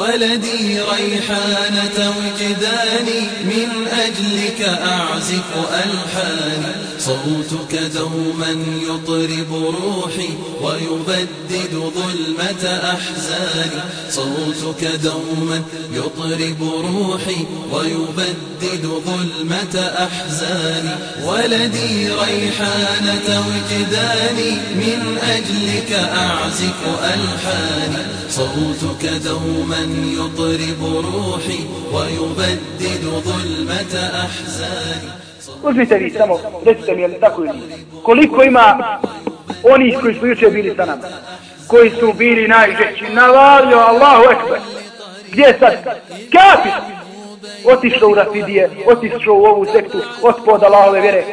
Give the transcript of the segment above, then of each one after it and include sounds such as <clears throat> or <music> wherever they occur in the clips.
ولدي ريحانة وجداني من أجلك أعزف ألحاني. صوتك دوما يطرب روحي ويبدد ظلمة أحزاني. صوتك دوما يطرب روحي ويبدد ظلمة أحزاني. ولدي ريحانة وجداني من أجلك أعزف ألحاني. صوتك دوما يطرب روحي ويبدد ظلمة أحزاني. Uzmite vi samo, recite mi, jel tako ili? Koliko ima onih koji su juče bili sa nama? Koji su bili najžeći? Navalio Allahu ekber. Gdje sad? Kapi! Otišao u Rafidije, otišao u ovu sektu, otpod Allahove vjere.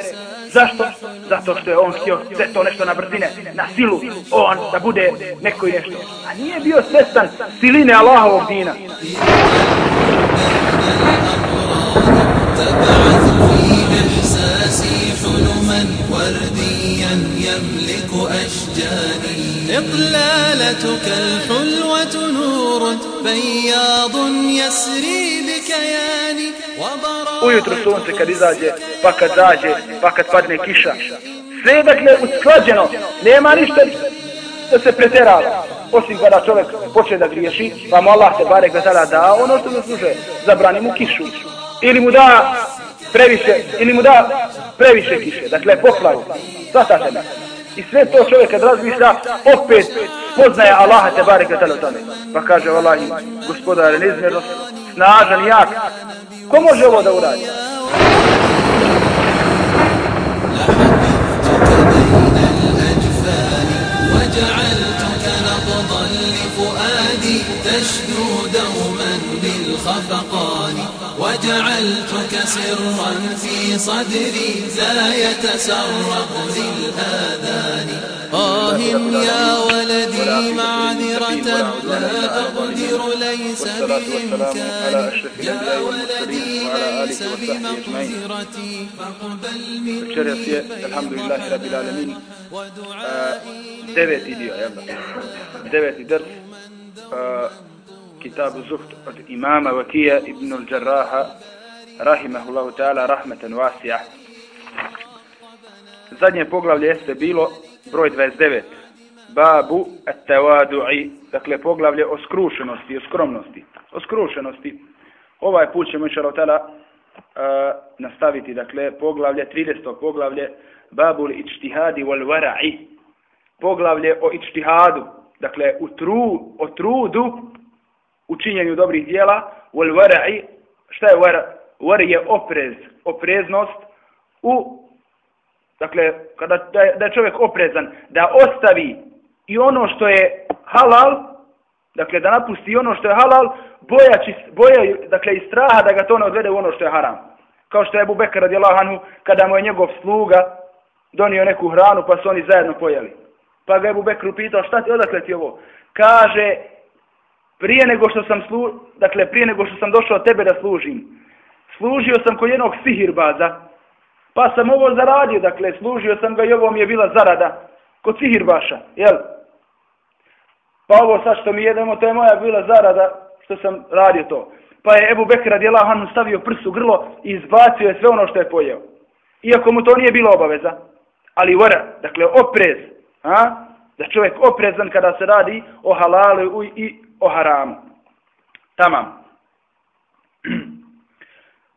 Zašto? Zato što je on htio sve to nešto na brzine, na silu, on da bude neko i nešto. A nije bio svestan siline Allahovog dina. Thank you. حلما ورديا يملك أشجاني إقلالتك الحلوة نور بياض يسري بكياني Ujutro sunce kad izađe, pa kad zađe, pa kad padne kiša. Sve je dakle usklađeno, nema ništa da se preterava. Osim kada čovjek počne da griješi, pa mu Allah te barek da tada da ono što zaslužuje, zabrani mu kišu. Ili mu da previše, ili mu da previše kiše, dakle poplavu. Svatate me. I sve to čovjek kad razmišlja, opet poznaje Allaha te barek da tada tome. Pa kaže, Allahi, gospodar, neizmjerno, snažan, jak. Ko može ovo da uradi? وجعلتك نبضا لفؤادي تشدو دوما بالخفقان وجعلتك سرا في صدري لا يتسرب للآذان. آه يا ولدي معذرة لا أقدر ليس بإمكاني. يا ولدي ليس بمقدرتي. فاقبل مني Večeras je, alhamdulillahi rabbil alamin, deveti dio, kitabu Zuhd od imama Vakija ibn al-Jarraha, rahimahullahu ta'ala, rahmeten wasija. Zadnje poglavlje jeste bilo broj 29. Babu at-tawadu'i, dakle poglavlje o skrušenosti, o skromnosti. O skrušenosti. Ovaj put ćemo inša Allah uh, nastaviti, dakle, poglavlje, 30. poglavlje, babul ičtihadi wal wara'i, poglavlje o ičtihadu, dakle, u tru, o trudu, u činjenju dobrih dijela, wal wara'i, šta je war? War je oprez, opreznost u, dakle, kada da je, da je čovjek oprezan, da ostavi i ono što je halal, dakle, da napusti ono što je halal, bojači, boja, dakle, i straha da ga to ne odvede u ono što je haram. Kao što je Abu Bekr radijallahu anhu, kada mu je njegov sluga donio neku hranu, pa su oni zajedno pojeli. Pa ga je Abu Bekr upitao, šta ti, odakle ti ovo? Kaže, prije nego što sam slu, dakle, prije nego što sam došao tebe da služim, služio sam kod jednog sihirbaza, pa sam ovo zaradio, dakle, služio sam ga i ovo mi je bila zarada kod sihirbaša, jel? Pa ovo sad što mi jedemo, to je moja bila zarada što sam radio to. Pa je Ebu Bekir radijallahu anhu stavio prs u grlo i izbacio je sve ono što je pojeo. Iako mu to nije bilo obaveza. Ali vora, dakle oprez. A? Da čovjek oprezan kada se radi o halalu i o haramu. Tamam. <clears throat>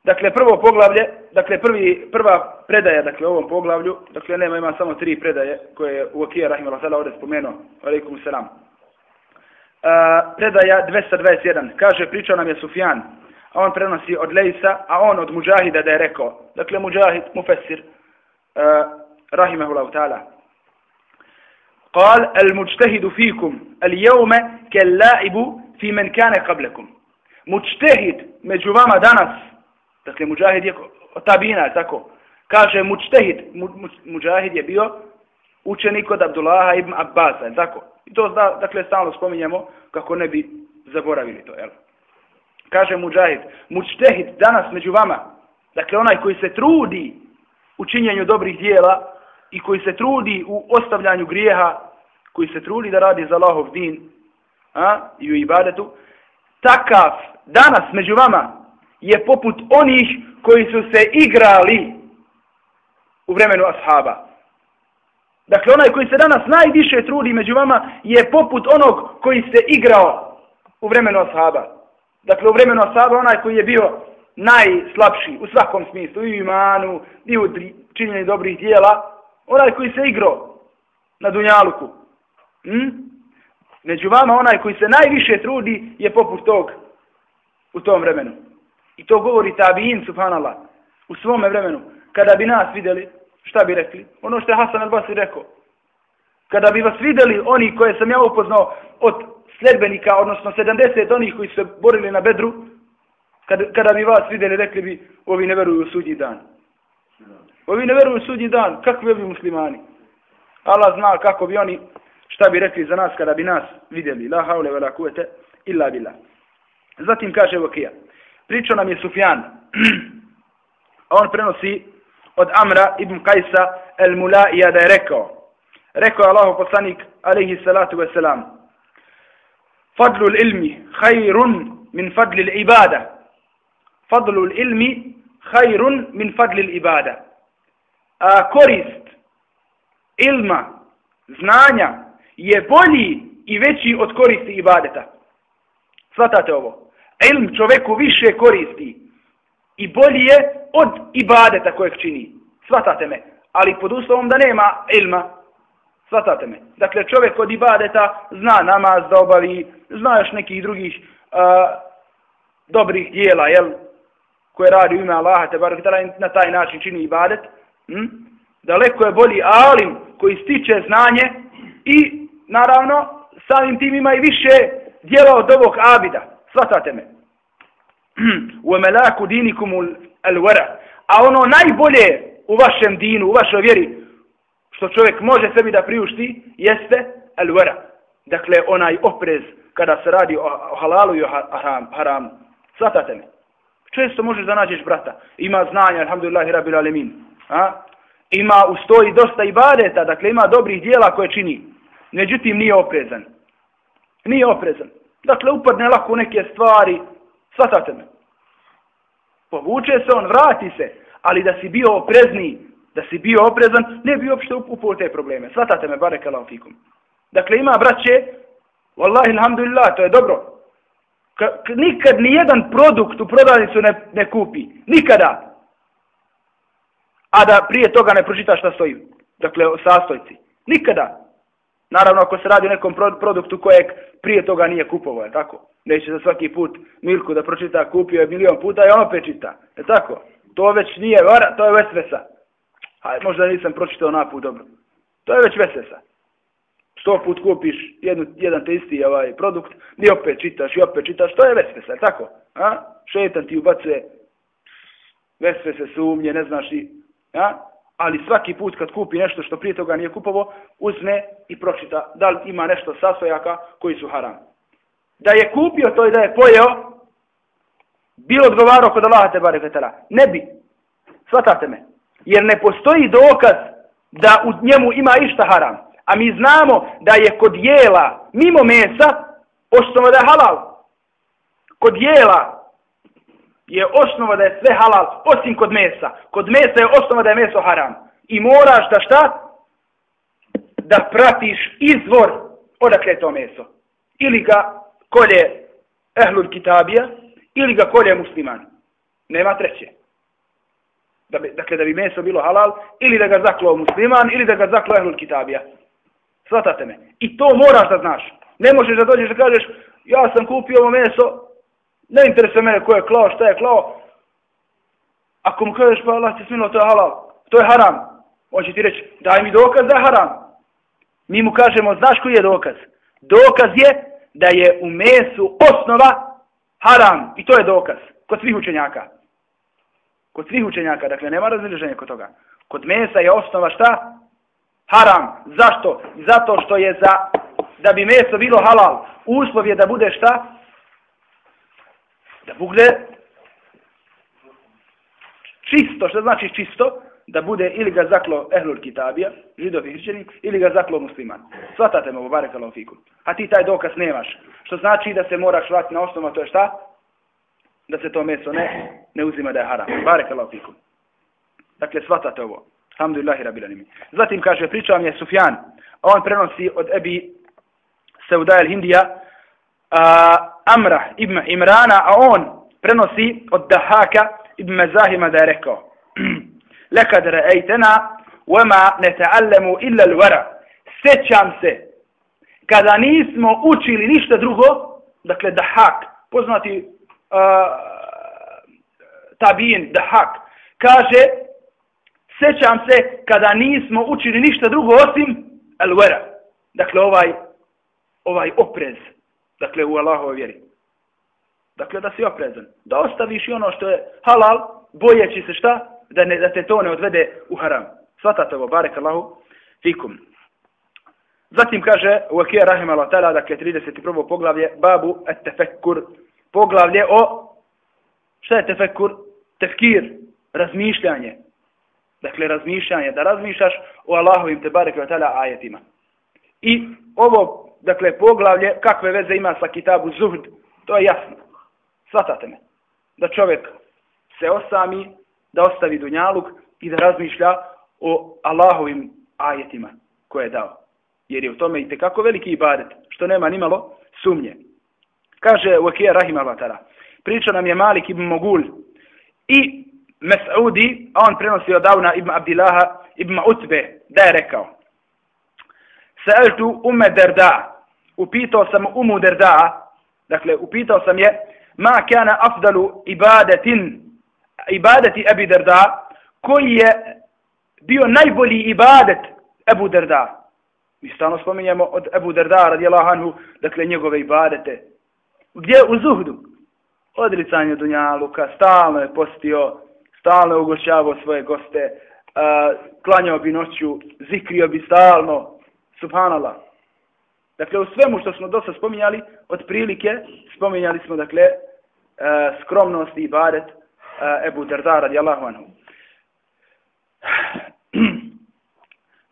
Dakle, prvo poglavlje, dakle, prvi, prva predaja, dakle, u ovom poglavlju, dakle, nema, ima samo tri predaje koje je u Rahimala Sala ovdje spomenuo. Alaikum salam. Uh, predaja 221. Kaže, pričao nam je Sufjan, a on prenosi od Lejsa, a on od Mujahida da je rekao. Dakle, Mujahid, Mufessir, e, uh, Rahimahullahu ta'ala. قال المجتهد فيكم اليوم كاللاعب في من كان قبلكم مجتهد među vama danas dakle muđahid je tabina tako kaže muđtehid mu, mu, muđahid je bio učenik od Abdullaha ibn Abbasa tako i to da, dakle stalno spominjemo kako ne bi zaboravili to jel kaže muđahid muđtehid danas među vama dakle onaj koji se trudi u činjenju dobrih dijela i koji se trudi u ostavljanju grijeha, koji se trudi da radi za Allahov din a, i u ibadetu, takav danas među vama je poput onih koji su se igrali u vremenu ashaba. Dakle, onaj koji se danas najviše trudi među vama je poput onog koji se igrao u vremenu ashaba. Dakle, u vremenu ashaba onaj koji je bio najslabši u svakom smislu, i u imanu, i u činjenju dobrih dijela, onaj koji se igrao na Dunjaluku. Hm? Među vama onaj koji se najviše trudi je poput tog u tom vremenu. I to govori tabiin, subhanallah, u svome vremenu. Kada bi nas vidjeli, šta bi rekli? Ono što je Hasan al-Basri rekao. Kada bi vas vidjeli oni koje sam ja upoznao od sledbenika, odnosno 70 onih koji su se borili na bedru, kada, kada bi vas vidjeli, rekli bi, ovi ne veruju u sudnji dan. Pa ovi ne veruju sudnji dan, kakvi ovi muslimani? Allah zna kako bi oni, šta bi rekli za nas kada bi nas vidjeli. La haule vela kuvete illa billah. Zatim kaže Vokija. Pričao nam je Sufjan. <clears throat> on prenosi od Amra ibn Kajsa el Mulaija da je rekao. Rekao je Allahu poslanik alaihi salatu wasalam. Fadlu ilmi hajrun min fadli ibada. Fadlu ilmi hajrun min fadli ibada. A korist ilma, znanja, je bolji i veći od koristi ibadeta. Svatate ovo. Ilm čoveku više koristi i bolji je od ibadeta kojeg čini. Svatate me. Ali pod uslovom da nema ilma, svatate me. Dakle, čovjek od ibadeta zna namaz da obavi, zna još nekih drugih uh, dobrih dijela, jel? koje radi u ime Allaha, te bar na taj način čini ibadet. Hm? Daleko je bolji alim koji stiče znanje i naravno samim tim ima i više djela od ovog abida. Svatate me. Hm. U emelaku dinikum al-wara. A ono najbolje u vašem dinu, u vašoj vjeri, što čovjek može sebi da priušti, jeste al-wara. Dakle, onaj oprez kada se radi o halalu i o haram, haramu. Svatate me. Često možeš da nađeš brata. Ima znanja, alhamdulillahi rabbil alemin. A? ima u stoji dosta ibadeta, dakle ima dobrih dijela koje čini. Međutim, nije oprezan. Nije oprezan. Dakle, upadne lako u neke stvari, svatate me. Povuče se on, vrati se, ali da si bio oprezni, da si bio oprezan, ne bi uopšte upao te probleme. Svatate me, bare kalam fikum. Dakle, ima braće, wallahi, alhamdulillah, to je dobro. K nikad ni jedan produkt u prodavnicu ne, ne kupi. Nikada a da prije toga ne pročita šta stoji. Dakle, sastojci. Nikada. Naravno, ako se radi o nekom produktu kojeg prije toga nije kupovao, je tako? Neće za svaki put Milku da pročita, kupio je milion puta i on opet čita. Je tako? To već nije vara, to je vesvesa. A možda nisam pročitao naput dobro. To je već vesvesa. Sto put kupiš jednu, jedan te isti ovaj produkt, ni opet čitaš i opet čitaš, to je vesvesa, je tako? A? Šetan ti ubacuje vesvese, sumnje, ne znaš i Ja? Ali svaki put kad kupi nešto što prije toga nije kupovo, uzme i pročita da li ima nešto sastojaka koji su haram. Da je kupio to i da je pojeo, bilo odgovarao kod Allaha te bare. Ne bi. Svatate me. Jer ne postoji dokaz da u njemu ima išta haram. A mi znamo da je kod jela mimo mesa osnova da je halal. Kod jela je osnova da je sve halal, osim kod mesa. Kod mesa je osnova da je meso haram. I moraš da šta? Da pratiš izvor odakle je to meso. Ili ga kolje ehlul kitabija, ili ga kolje musliman. Nema treće. Da bi, dakle, da bi meso bilo halal, ili da ga zaklo musliman, ili da ga zaklo ehlul kitabija. Svatate me. I to moraš da znaš. Ne možeš da dođeš da kažeš, ja sam kupio ovo meso, Ne interesuje mene ko je klao, šta je klao. Ako mu kažeš pa Allah ti smilo, to je halal, to je haram. On će ti reći, daj mi dokaz da je haram. Mi mu kažemo, znaš koji je dokaz? Dokaz je da je u mesu osnova haram. I to je dokaz. Kod svih učenjaka. Kod svih učenjaka. Dakle, nema razliženja kod toga. Kod mesa je osnova šta? Haram. Zašto? Zato što je za, da bi meso bilo halal, uslov je da bude šta? Da bude čisto, što znači čisto, da bude ili ga zaklo ehlul kitabija, židov i hrišćani, ili ga zaklo musliman. Svatate me, barek Allah fikum. A ti taj dokaz nemaš. Što znači da se moraš vratiti na osnovu, to je šta? Da se to meso ne, ne uzima da je haram. Barek Allah fikum. Dakle, svatate ovo. Alhamdulillahi rabbil alamin. Zatim kaže, pričao mi je Sufjan, on prenosi od Ebi Seuda al-Hindija a, Amra ibn Imrana, a on prenosi od Dahaka ibn Mezahima da je rekao <clears throat> Lekad ra'ajtena wama neta'allemu illa l'vara. Sećam se kada nismo učili ništa drugo, dakle Dahak, poznati uh, tabin Dahak, kaže sećam se kada nismo učili ništa drugo osim l'vara. Dakle ovaj, ovaj oprez dakle u Allahove vjeri. Dakle da si oprezan. Da ostaviš i ono što je halal bojeći se šta? Da ne da te to ne odvede u haram. Svatate ovo barek Allahu fikum. Zatim kaže u Akija Rahim Allah Tala dakle 31. poglavlje babu et tefekkur poglavlje o šta je tefekkur tefkir razmišljanje. Dakle, razmišljanje, da razmišljaš o Allahovim te barek wa ta'ala ajetima. I ovo, dakle, poglavlje, kakve veze ima sa kitabu Zuhd, to je jasno. Svatate me. Da čovjek se osami, da ostavi dunjaluk i da razmišlja o Allahovim ajetima koje je dao. Jer je u tome i tekako veliki ibadet, što nema ni malo sumnje. Kaže Wakija Rahim al Priča nam je Malik ibn Mogul i Mes'udi, a on prenosi od Avna ibn Abdillaha ibn Utbe, da je rekao. Sa'altu ume derda, upitao sam umu derda, dakle, upitao sam je, ma kana afdalu ibadetin, ibadeti Ebi Derda, koji je bio najbolji ibadet Ebu Derda. Mi stano spominjemo od Ebu Derda, radijallahu anhu, dakle, njegove ibadete. Gdje u zuhdu? Odricanje Dunjaluka, stalno je postio stalno ugošćavao svoje goste, uh, klanjao bi noću, zikrio bi stalno, subhanallah. Dakle, u svemu što smo dosta spominjali, od prilike, spominjali smo, dakle, e, skromnost i ibadet uh, Ebu Darda radijallahu anhu. <clears throat>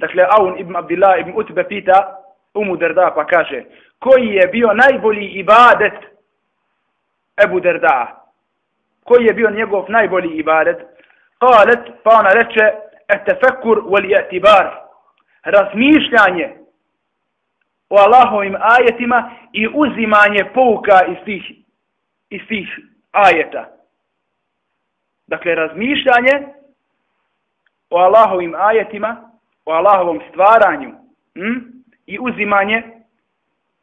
dakle, Aun ibn Abdillah ibn Utbe pita Umu Darda pa kaže, koji je bio najbolji ibadet Ebu Darda? koji je bio njegov najbolji ibadet, qalet, pa ona reče, etefekur wal i'tibar razmišljanje o Allahovim ajetima i uzimanje pouka iz tih, iz tih ajeta. Dakle, razmišljanje o Allahovim ajetima, o Allahovom stvaranju hm? i uzimanje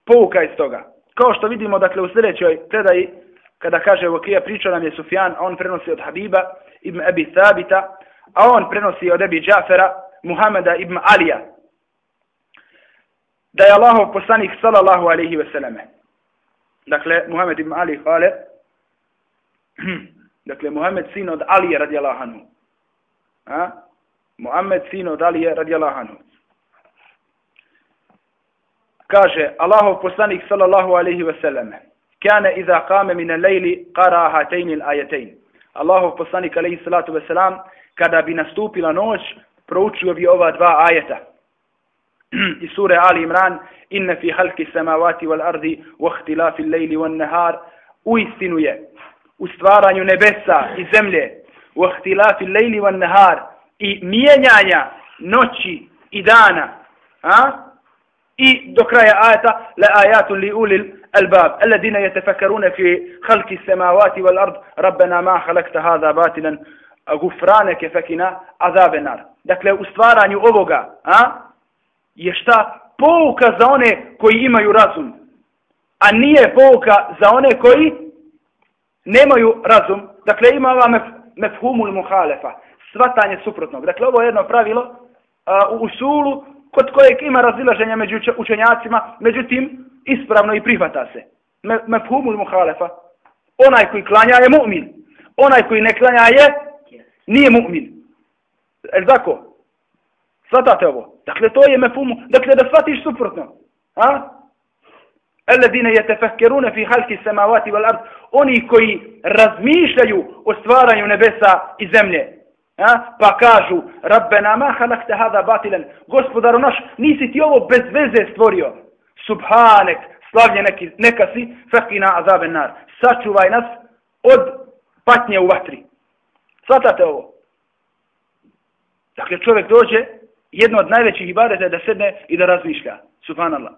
pouka iz toga. Kao što vidimo, dakle, u sljedećoj predaji kada kaže Vokija, priča nam je Sufjan, a on prenosi od Habiba ibn Abi Thabita, a on prenosi od Abi Džafera, Muhameda ibn Alija, da je Allahov poslanik sallallahu alaihi wasallam. Dakle, Muhammed ibn Ali hvale, dakle, Muhammed sin od Alije radijallahu anhu. A? Muhammed sin od Alije radijallahu anhu. Kaže, Allahov poslanik sallallahu alaihi wasallam, kana iza qama min al-layli qara hatayn al-ayatayn Allahu poslanik alayhi salatu ve selam kada bi nastupila noć proučio bi ova dva ajeta iz sure Ali Imran inna fi khalqi samawati wal ardi wa ikhtilafi al-layli wan nahar uistinu je u stvaranju nebesa i zemlje wa ikhtilafi al-layli wan nahar i mijenjanja noći i dana a i do kraja ajeta la ayatun li ulil الباب الذين يتفكرون في خلق السماوات والأرض ربنا ما خلقت هذا باطلا غفرانك فكنا عذاب النار dakle u stvaranju ovoga a je šta pouka za one koji imaju razum a nije pouka za one koji nemaju razum dakle ima vam mefhumul muhalefa svatanje suprotnog dakle ovo je jedno pravilo a, u usulu kod kojeg ima razilaženja među učenjacima međutim ispravno i prihvata se. Mefhumu me muhalefa. Onaj koji klanja je mu'min. Onaj koji ne klanja je nije mu'min. El tako? Svatate ovo. Dakle, to je mefumu. Dakle, da shvatiš suprotno. Ha? Alladine yatafakkaruna fi khalqi samawati wal ard oni koji razmišljaju o stvaranju nebesa i zemlje Ha? Pa kažu, Rabbena ma halakte hada batilen, gospodaru naš, nisi ti ovo bez veze stvorio. Subhanek, slavlje neki, neka si, fakina azaben nar. Sačuvaj nas od patnje u vatri. Svatate ovo. Dakle, čovjek dođe, jedno od najvećih ibadeta je da sedne i da razmišlja. Subhanallah.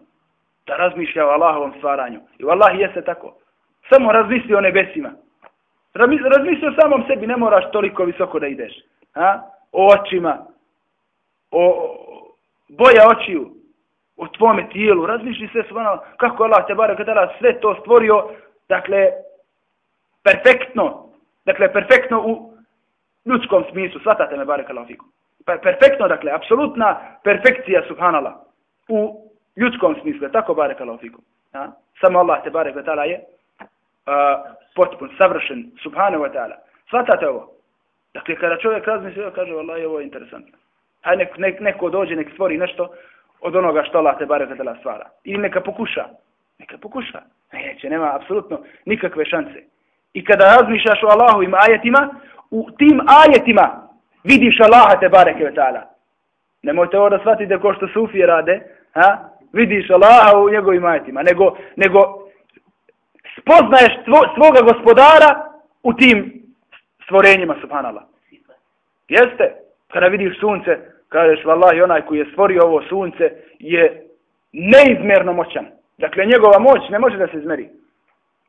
Da razmišlja o Allahovom stvaranju. I u Allahi jeste tako. Samo razmisli o nebesima. Razmisli o samom sebi, ne moraš toliko visoko da ideš. Ha? O očima, o boja očiju, o tvome tijelu. Razmišli sve subhanallah kako Allah te bare kada sve to stvorio, dakle, perfektno. Dakle, perfektno u ljudskom smislu. Svatate me bare kalafikom. Perfektno, dakle, apsolutna perfekcija subhanallah u ljudskom smislu. Tako barek Allah fikum. Ha? Samo Allah te barek ta'ala je potpun, savršen, subhanahu wa ta'ala. Svatate ovo. Dakle, kada čovjek razmisli, kaže, Allah, ovo je interesantno. Hajde, nek, nek, neko dođe, nek stvori nešto od onoga što Allah te barek kada stvara. Ili neka pokuša. Neka pokuša. Neće, nema apsolutno nikakve šanse. I kada razmišljaš o Allahovim ajetima, u tim ajetima vidiš Allaha te bareke ve ta'ala. Nemojte ovo da shvatite ko što sufije rade, ha? vidiš Allaha u njegovim ajetima, nego, nego spoznaješ tvo, svoga gospodara u tim stvorenjima, subhanallah. Jeste? Kada vidiš sunce, kažeš, vallahi, onaj koji je stvorio ovo sunce je neizmjerno moćan. Dakle, njegova moć ne može da se izmeri.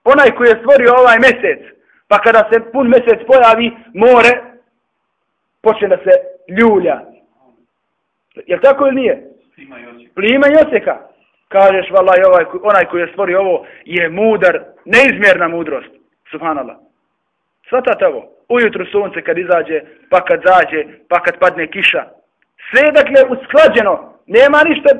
Onaj koji je stvorio ovaj mjesec, pa kada se pun mjesec pojavi, more počne da se ljulja. Je tako ili nije? Plima i osjeka kažeš valaj ovaj onaj koji je stvorio ovo je mudar, neizmjerna mudrost. Subhanallah. Svatate ovo. Ujutru sunce kad izađe, pa kad zađe, pa kad padne kiša. Sve je dakle usklađeno. Nema ništa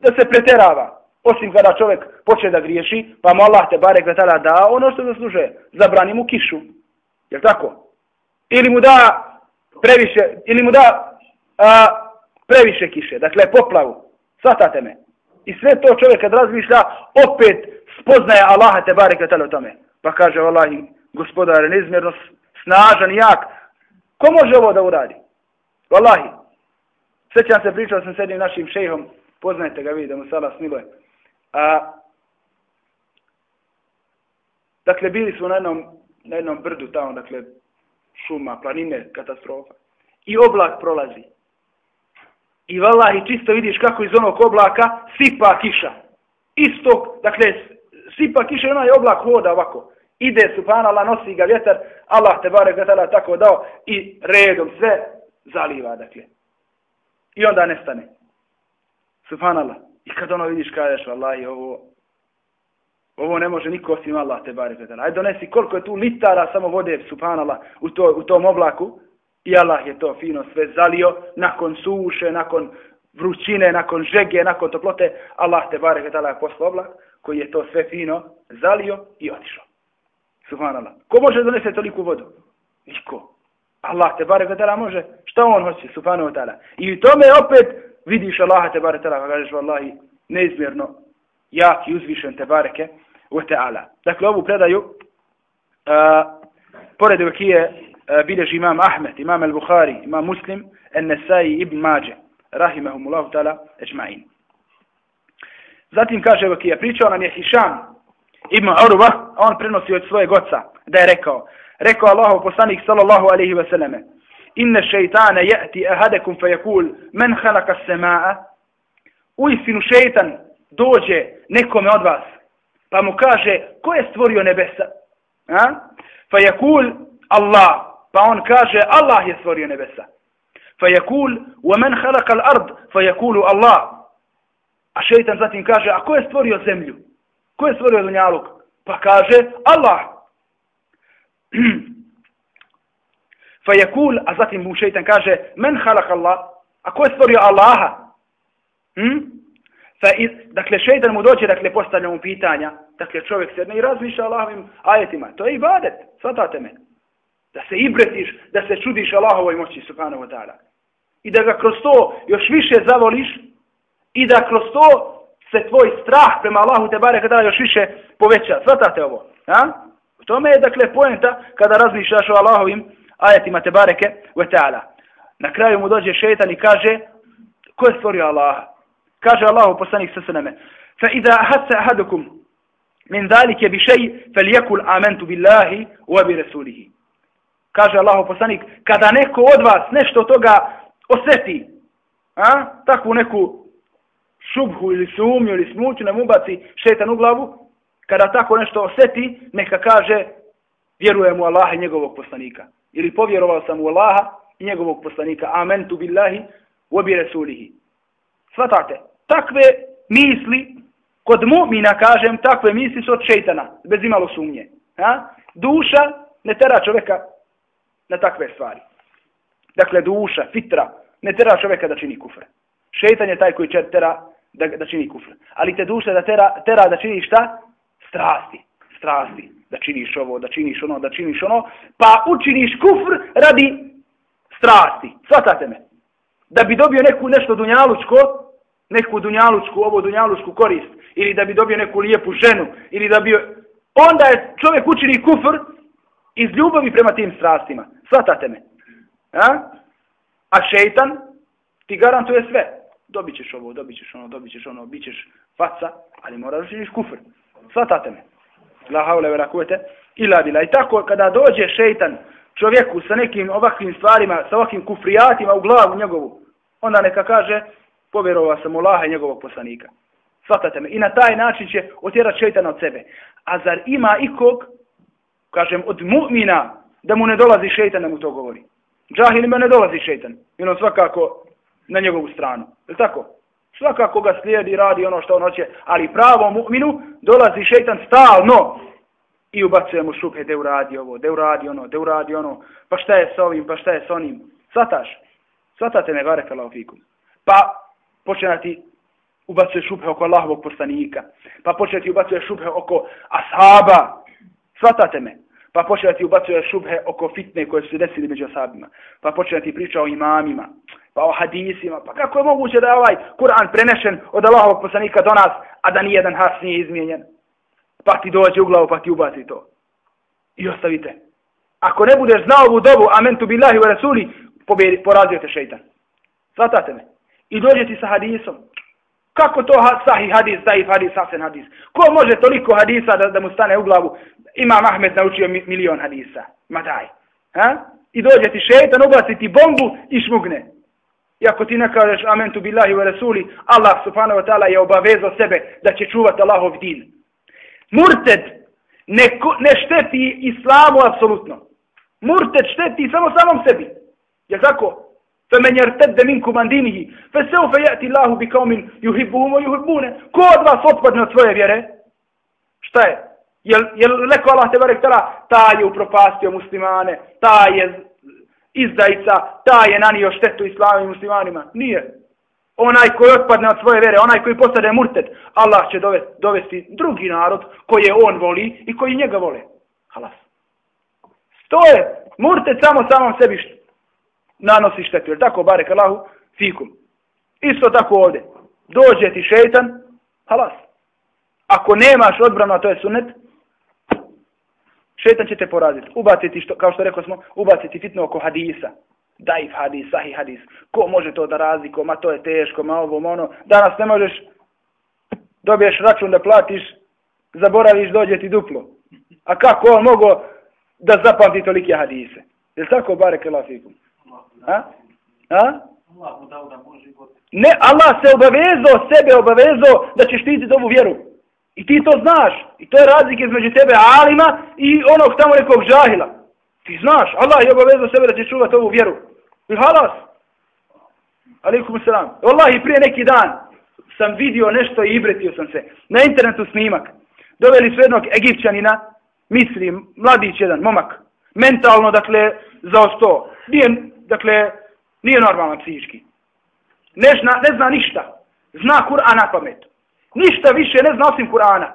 da se preterava. Osim kada čovjek počne da griješi, pa mu Allah te bare kvetala da ono što zaslužuje. Zabrani mu kišu. Je tako? Ili mu da previše, ili mu da a, previše kiše. Dakle, poplavu. Svatate me. I sve to čovjek kad razmišlja, opet spoznaje Allaha te barek o tome. Pa kaže Allahi, gospodare, neizmjerno snažan jak. Ko može ovo da uradi? Wallahi. Sjećam se, pričao sam s jednim našim šejhom, poznajte ga, vidite mu sada smiluje. A, dakle, bili smo na jednom, na jednom brdu tamo, dakle, šuma, planine, katastrofa. I oblak prolazi. I vallahi čisto vidiš kako iz onog oblaka sipa kiša. Istog, dakle, sipa kiša i onaj oblak hoda ovako. Ide subhanallah, nosi ga vjetar, Allah te bare ga tako dao i redom sve zaliva, dakle. I onda nestane. Subhanallah. I kad ono vidiš, kažeš, vallahi, ovo, ovo ne može niko osim Allah te bare ga Ajde donesi koliko je tu litara samo vode, subhanallah, u, to, u tom oblaku, I Allah je to fino sve zalio nakon suše, nakon vrućine, nakon žege, nakon toplote. Allah te bare kada je poslao oblak koji je to sve fino zalio i otišao. Subhanallah. Ko može donese toliku vodu? Niko. Allah te bare kada može. Šta on hoće? Subhanahu ta'ala. I u tome opet vidiš Allah te bare kada pa kažeš vallahi neizmjerno jak i uzvišen te bareke wa ta'ala. Dakle, ovu predaju a, pored uvekije uh, bilježi imam Ahmed, imam al-Bukhari, imam Muslim, en-Nesai ibn Mađe, rahimahumullahu ta'ala, eđma'in. Zatim kaže evo pričao nam je Hišam ibn Urva, on prenosi od svojeg oca, da je rekao, rekao Allahov poslanik sallallahu alaihi wa sallame, inne šeitane je'ti ahadekum fe jakul, men halaka sema'a, u istinu šeitan dođe nekome od vas, pa mu kaže, ko je stvorio nebesa? A? Fa jakul, Allah, Pa on kaže Allah je stvorio nebesa. Fa yakul wa man khalaqa al-ard fa Allah. A šejtan zatim kaže a ko je stvorio zemlju? Ko je stvorio dunjaluk? Pa kaže Allah. <clears throat> fa yakul a zatim mu šejtan kaže men khalaqa Allah? A ko je stvorio Allaha? Hm? Fa iz, dakle šeitan mu dođe dakle postavlja mu pitanja. Dakle čovjek sedne i razmišlja Allahovim ajetima. To je ibadet. Svatate me da se ibretiš, da se čudiš Allahovoj moći subhanahu wa ta'ala. I da ga kroz to još više zavoliš i da kroz to se tvoj strah prema Allahu te bare kada još više poveća. Svatate ovo. A? U tome je dakle poenta kada razmišljaš o Allahovim ajetima te bareke ve ta'ala. Na kraju mu dođe šeitan i kaže, ko je stvorio Allaha? Kaže Allah u poslanik sa sveme, fa iza hasa ahadukum min dalike bi šeji, fel jekul amentu billahi u abi rasulihi. Kaže Allah u poslanik, kada neko od vas nešto toga osjeti, a, takvu neku šubhu ili sumnju ili smuću nam ubaci šetan u glavu, kada tako nešto osjeti, neka kaže, vjerujem u Allaha i njegovog poslanika. Ili povjerovao sam u Allaha i njegovog poslanika. Amen tu billahi u obi resulihi. Svatate, takve misli, kod mu'mina kažem, takve misli su od šeitana, bez imalo sumnje. Ha? Duša ne tera čovjeka na takve stvari. Dakle, duša, fitra, ne tera čovjeka da čini kufr. Šeitan je taj koji će tera da, da čini kufr. Ali te duša da tera, tera da čini šta? Strasti. Strasti da činiš ovo, da činiš ono, da činiš ono, pa učiniš kufr radi strasti. Svatate me. Da bi dobio neku nešto dunjalučko, neku dunjalučku, ovo dunjalučku korist, ili da bi dobio neku lijepu ženu, ili da bi... Onda je čovjek učini kufr iz ljubavi prema tim strastima. Svatate me. A, A šeitan ti garantuje sve. Dobit ćeš ovo, dobit ćeš ono, dobit ćeš ono, bit ćeš faca, ali moraš učiniš kufr. Svatate me la haule vera kuvete ila bila. I tako kada dođe šeitan čovjeku sa nekim ovakvim stvarima, sa ovakvim kufrijatima u glavu njegovu, onda neka kaže, povjerovao sam u Laha i njegovog poslanika. Svatate me. I na taj način će otjerati šeitan od sebe. A zar ima ikog, kažem, od mu'mina, da mu ne dolazi šeitan da mu to govori? Džahilima ne dolazi šeitan. I on svakako na njegovu stranu. Je tako? Svakako ga slijedi, radi ono što on hoće, ali pravo mu'minu dolazi šeitan stalno i ubacuje mu šupe da uradi ovo, da uradi ono, da uradi ono, pa šta je sa ovim, pa šta je sa onim. Svataš? Svatate me, gare kala fikum. Pa počinati ubacuje šubhe oko Allahovog poslanika, pa počinati ubacuje šubhe oko ashaba. shvatate me? Pa počinati ubacuje šubhe oko fitne koje su desili među ashabima. Pa počinati priča o imamima pa o hadisima, pa kako je moguće da je ovaj Kur'an prenešen od Allahovog poslanika do nas, a da nijedan has nije izmijenjen? Pa ti dođe u glavu, pa ti ubaci to. I ostavite. Ako ne budeš znao ovu dobu, amen tu billahi wa rasuli, porazio te šeitan. Svatate me. I dođe ti sa hadisom. Kako to sahih hadis, daif hadis, hasen hadis? Ko može toliko hadisa da, da mu stane u glavu? Imam Ahmed naučio milion hadisa. Ma daj. Ha? I dođe ti šeitan, ubaci ti bombu i šmugne. I ako ti ne kažeš amen tu billahi wa rasuli, Allah subhanahu wa ta'ala je obavezao sebe da će čuvati Allahov din. Murted ne, ne šteti islamu apsolutno. Murted šteti samo samom sebi. Je tako? فمن يرتد jer عن دينه فسوف fe الله بقوم يحبهم ويحبونه bi kao min. Ko od vas otpadne od svoje vjere? Šta je? Jel, jel neko Allah te barek tala, taj je upropastio muslimane, taj je izdajica, ta je nanio štetu islamu i muslimanima. Nije. Onaj koji otpadne od svoje vere, onaj koji postane murtet, Allah će dovesti, dovesti drugi narod koji je on voli i koji njega vole. Halas. To je murtet samo samom sebi što nanosi štetu. Jer tako, barek Allahu, fikum. Isto tako ovdje. Dođe ti šeitan, halas. Ako nemaš odbranu, a to je sunet, šeitan će te poraziti. Ubaciti, što, kao što rekao smo, ubaciti fitno oko hadisa. Daif hadis, sahi hadis. Ko može to da razliko, ma to je teško, ma ovo, ma ono. Danas ne možeš, dobiješ račun da platiš, zaboraviš, dođe ti duplo. A kako on mogo da zapamti tolike hadise? Jel tako, bare kelafikum? A? A? Ne, Allah se obavezao, sebe obavezao da će štititi ovu vjeru. I ti to znaš. I to je razlika između tebe alima i onog tamo nekog žahila. Ti znaš. Allah je obavezao sebe da će čuvati ovu vjeru. I halas. Alikum salam. Allah i prije neki dan sam vidio nešto i ibretio sam se. Na internetu snimak. Doveli su jednog egipćanina, mislim, mladić jedan, momak. Mentalno, dakle, za sto. Nije, dakle, nije normalan psihički. Ne, zna, ne zna ništa. Zna Kur'an na pamet. Ništa više ne zna osim Kur'ana.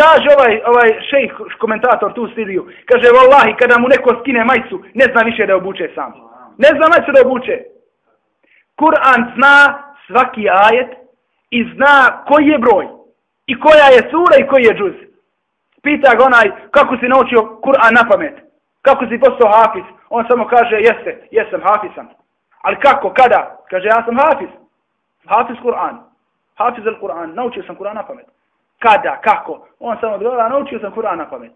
Kaže ovaj, ovaj šejh, komentator tu studiju kaže, vallahi, kada mu neko skine majcu, ne zna više da obuče sam. Ne zna majcu da obuče. Kur'an zna svaki ajet i zna koji je broj. I koja je sura i koji je džuz. Pita ga onaj, kako si naučio Kur'an na pamet? Kako si postao hafiz? On samo kaže, jeste, jesam, hafiz sam. Ali kako, kada? Kaže, ja sam hafiz. Hafiz Kur'an. Hafiz al Kur'an. Naučio sam Kur'an na pamet. Kada, kako? On samo odgovara, naučio sam Kur'an na pamet.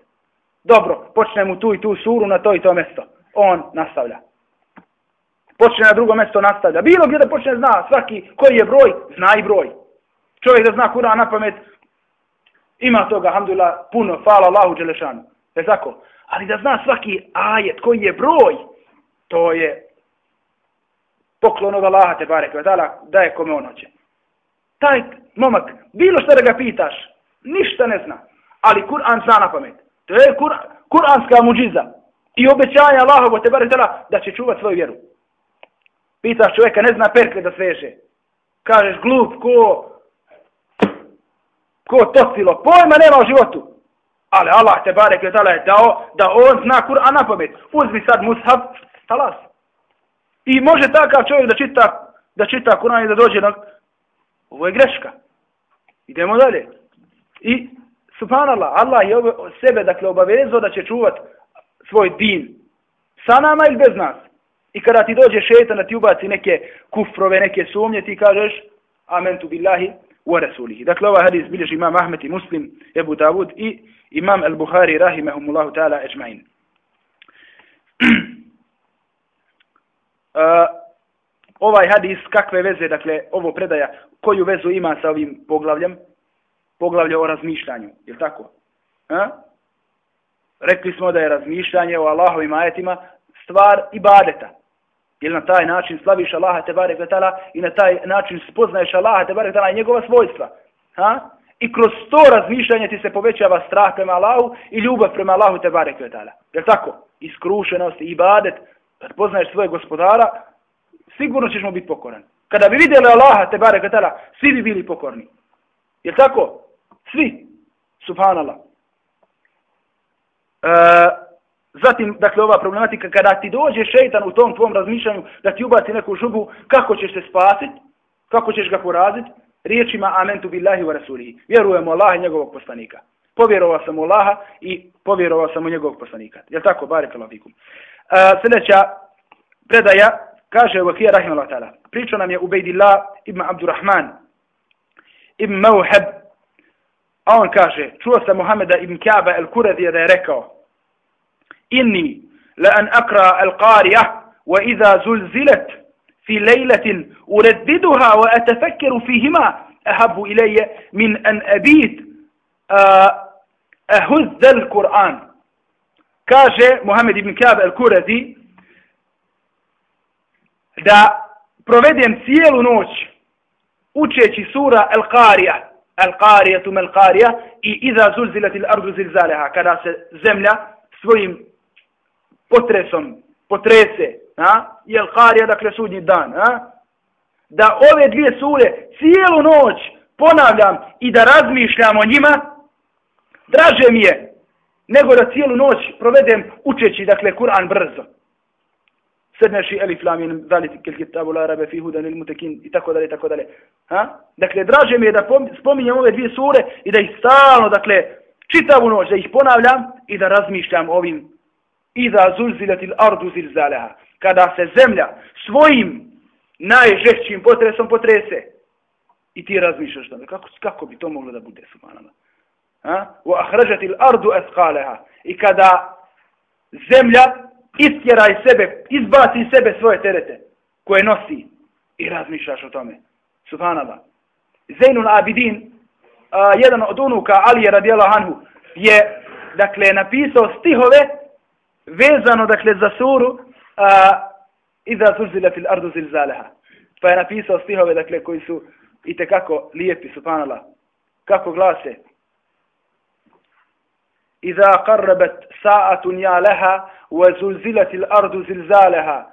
Dobro, počne mu tu i tu suru na to i to mjesto. On nastavlja. Počne na drugo mjesto, nastavlja. Bilo gdje da počne zna svaki koji je broj, zna i broj. Čovjek da zna Kur'an na pamet, ima toga, alhamdulillah, puno, hvala Allahu Đelešanu. Je tako? Ali da zna svaki ajet koji je broj, to je poklon od Allaha te barek, da je kome ono će. Taj momak, bilo što da ga pitaš, ništa ne zna, ali Kur'an zna na pamet. To je kur, kur'anska muđiza i obećanje Allaha te barek da će čuvat svoju vjeru. Pitaš čovjeka, ne zna perkle da sveže. Kažeš, glup, ko, ko tocilo, pojma nema u životu. Ali Allah te barek je je dao da on zna Kur'an na pamet. Uzmi sad mushaf, talas. I može takav čovjek da čita, da čita Kur'an i da dođe na... Ovo je greška. Idemo dalje. I, subhanallah, Allah je sebe dakle obavezao da će čuvat svoj din. Sa nama ili bez nas. I kada ti dođe šetan da ti ubaci neke kufrove, neke sumnje, ti kažeš, amen tu billahi, wa rasulihi. Dakle, ovaj hadis bilježi imam Ahmed i Muslim, Ebu Davud i imam Al-Buhari, rahimahumullahu ta'ala, ajma'in. <clears throat> uh, ovaj hadis, kakve veze, dakle, ovo predaja, koju vezu ima sa ovim poglavljem? Poglavlje o razmišljanju, je tako? Ha? Rekli smo da je razmišljanje o Allahovim ajetima stvar ibadeta. Jer na taj način slaviš Allaha te barek vetala i na taj način spoznaješ Allaha te barek vetala i njegova svojstva. Ha? I kroz to razmišljanje ti se povećava strah prema Allahu i ljubav prema Allahu te barek vetala. Jer tako? Iskrušenost i ibadet, kad poznaješ svoje gospodara, sigurno ćeš mu biti pokoran. Kada bi vidjeli Allaha te barek vetala, svi bi bili pokorni. Je tako? Svi. Subhanallah. E, Zatim, dakle, ova problematika, kada ti dođe šeitan u tom tvom razmišljanju da ti ubaci neku žubu, kako ćeš se spasiti, kako ćeš ga poraziti, riječima amentu billahi wa rasulihi. Vjerujemo Allah i njegovog poslanika. Povjerovao sam u Allaha i povjerovao sam u njegovog poslanika. Jel tako? Barik Allah fikum. Uh, sljedeća predaja kaže Vakija Akija Rahim ta'ala. Pričao nam je Ubejdillah ibn Abdurrahman ibn Mauheb. A on kaže, čuo sam Muhameda ibn Kaaba el-Kuradija da je rekao, إني لأن أقرأ القارية وإذا زلزلت في ليلة أرددها وأتفكر فيهما أحب إلي من أن أبيت أهز القرآن كاجة محمد بن كعب الكردي da provedem cijelu noć učeći sura Al-Qarija, Al-Qarija tum Al-Qarija i iza zulzilatil ardu zilzaleha, kada se zemlja svojim potresom, potrese, a? jel karija, dakle, sudnji dan, a? da ove dvije sure cijelu noć ponavljam i da razmišljam o njima, draže mi je nego da cijelu noć provedem učeći, dakle, Kur'an brzo. Sedneši elif lamin, zalit kel kitabu la rabe fi hudan il mutekin i tako dalje, tako dalje. Ha? Dakle, draže mi je da spominjem ove dvije sure i da ih stalno, dakle, čitavu noć, da ih ponavljam i da razmišljam ovim iza zulzilatil ardu zilzaleha. Kada se zemlja svojim najžešćim potresom potrese i ti razmišljaš da kako, kako bi to moglo da bude subhanallah. Ha? Wa akhrajatil ardu asqalaha. I kada zemlja istjera iz sebe, izbaci iz sebe svoje terete koje nosi i razmišljaš o tome. Subhanallah. Zainul Abidin, a, jedan od unuka Ali radijallahu anhu, je dakle napisao stihove vezano dakle za suru a, iza zuzila fil ardu zilzaleha. Pa je napisao stihove dakle koji su i kako lijepi, subhanallah. Kako glase? Iza qarrabat sa'atun ja leha wa zulzilat il ardu zilzaleha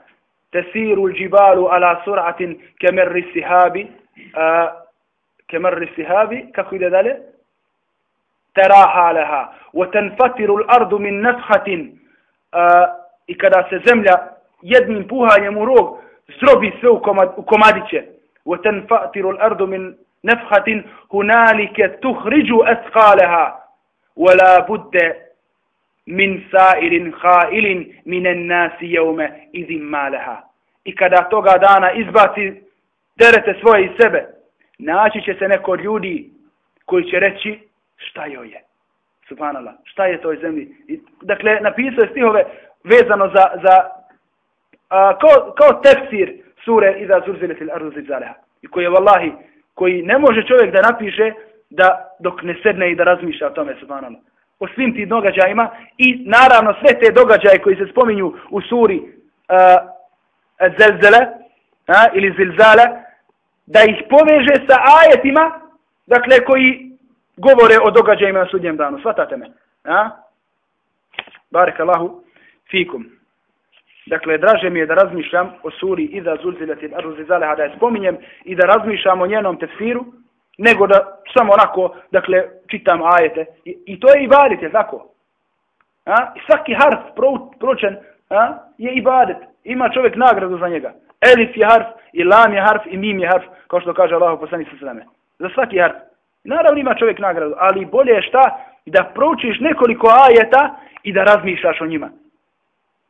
ala sur'atin kemerri sihabi kemerri sihabi kako ide dalje? تراها لها وتنفتر الأرض من نفخة i kada se zemlja jednim puhanjem u rog zrobi sve u, komad, u komadiće وتنفأتر الأرض من نفخة هنالك تخرج أثقالها ولا بد min sairin hailin minen nasi jeume izim maleha. I kada toga dana izbaci terete svoje iz sebe, naći će se neko od ljudi koji će reći šta joj je. Subhanallah, šta je toj zemlji? I, dakle, napisao je stihove vezano za, za a, kao, kao tefsir sure Iza Zurziletil Arzuzi Zaleha. I koji je, vallahi, koji ne može čovjek da napiše da dok ne sedne i da razmišlja o tome, subhanallah. O svim tim događajima i naravno sve te događaje koji se spominju u suri uh, Zelzele a, ili Zilzale, da ih poveže sa ajetima, dakle, koji govore o događajima na sudnjem danu. Svatate me. A? Barek Allahu fikum. Dakle, draže mi je da razmišljam o suri Iza Zulzilati Aruzizale, da je spominjem i da razmišljam o njenom tefsiru, nego da samo onako, dakle, čitam ajete. I, i to je ibadet, je tako? A? I svaki harf pro, pročen a? je ibadet. Ima čovjek nagradu za njega. Elif je harf, i lam je harf, i mim je harf, kao što kaže Allah poslani sa sveme. Za svaki harf. Naravno ima čovjek nagradu, ali bolje je šta? Da proučiš nekoliko ajeta i da razmišljaš o njima.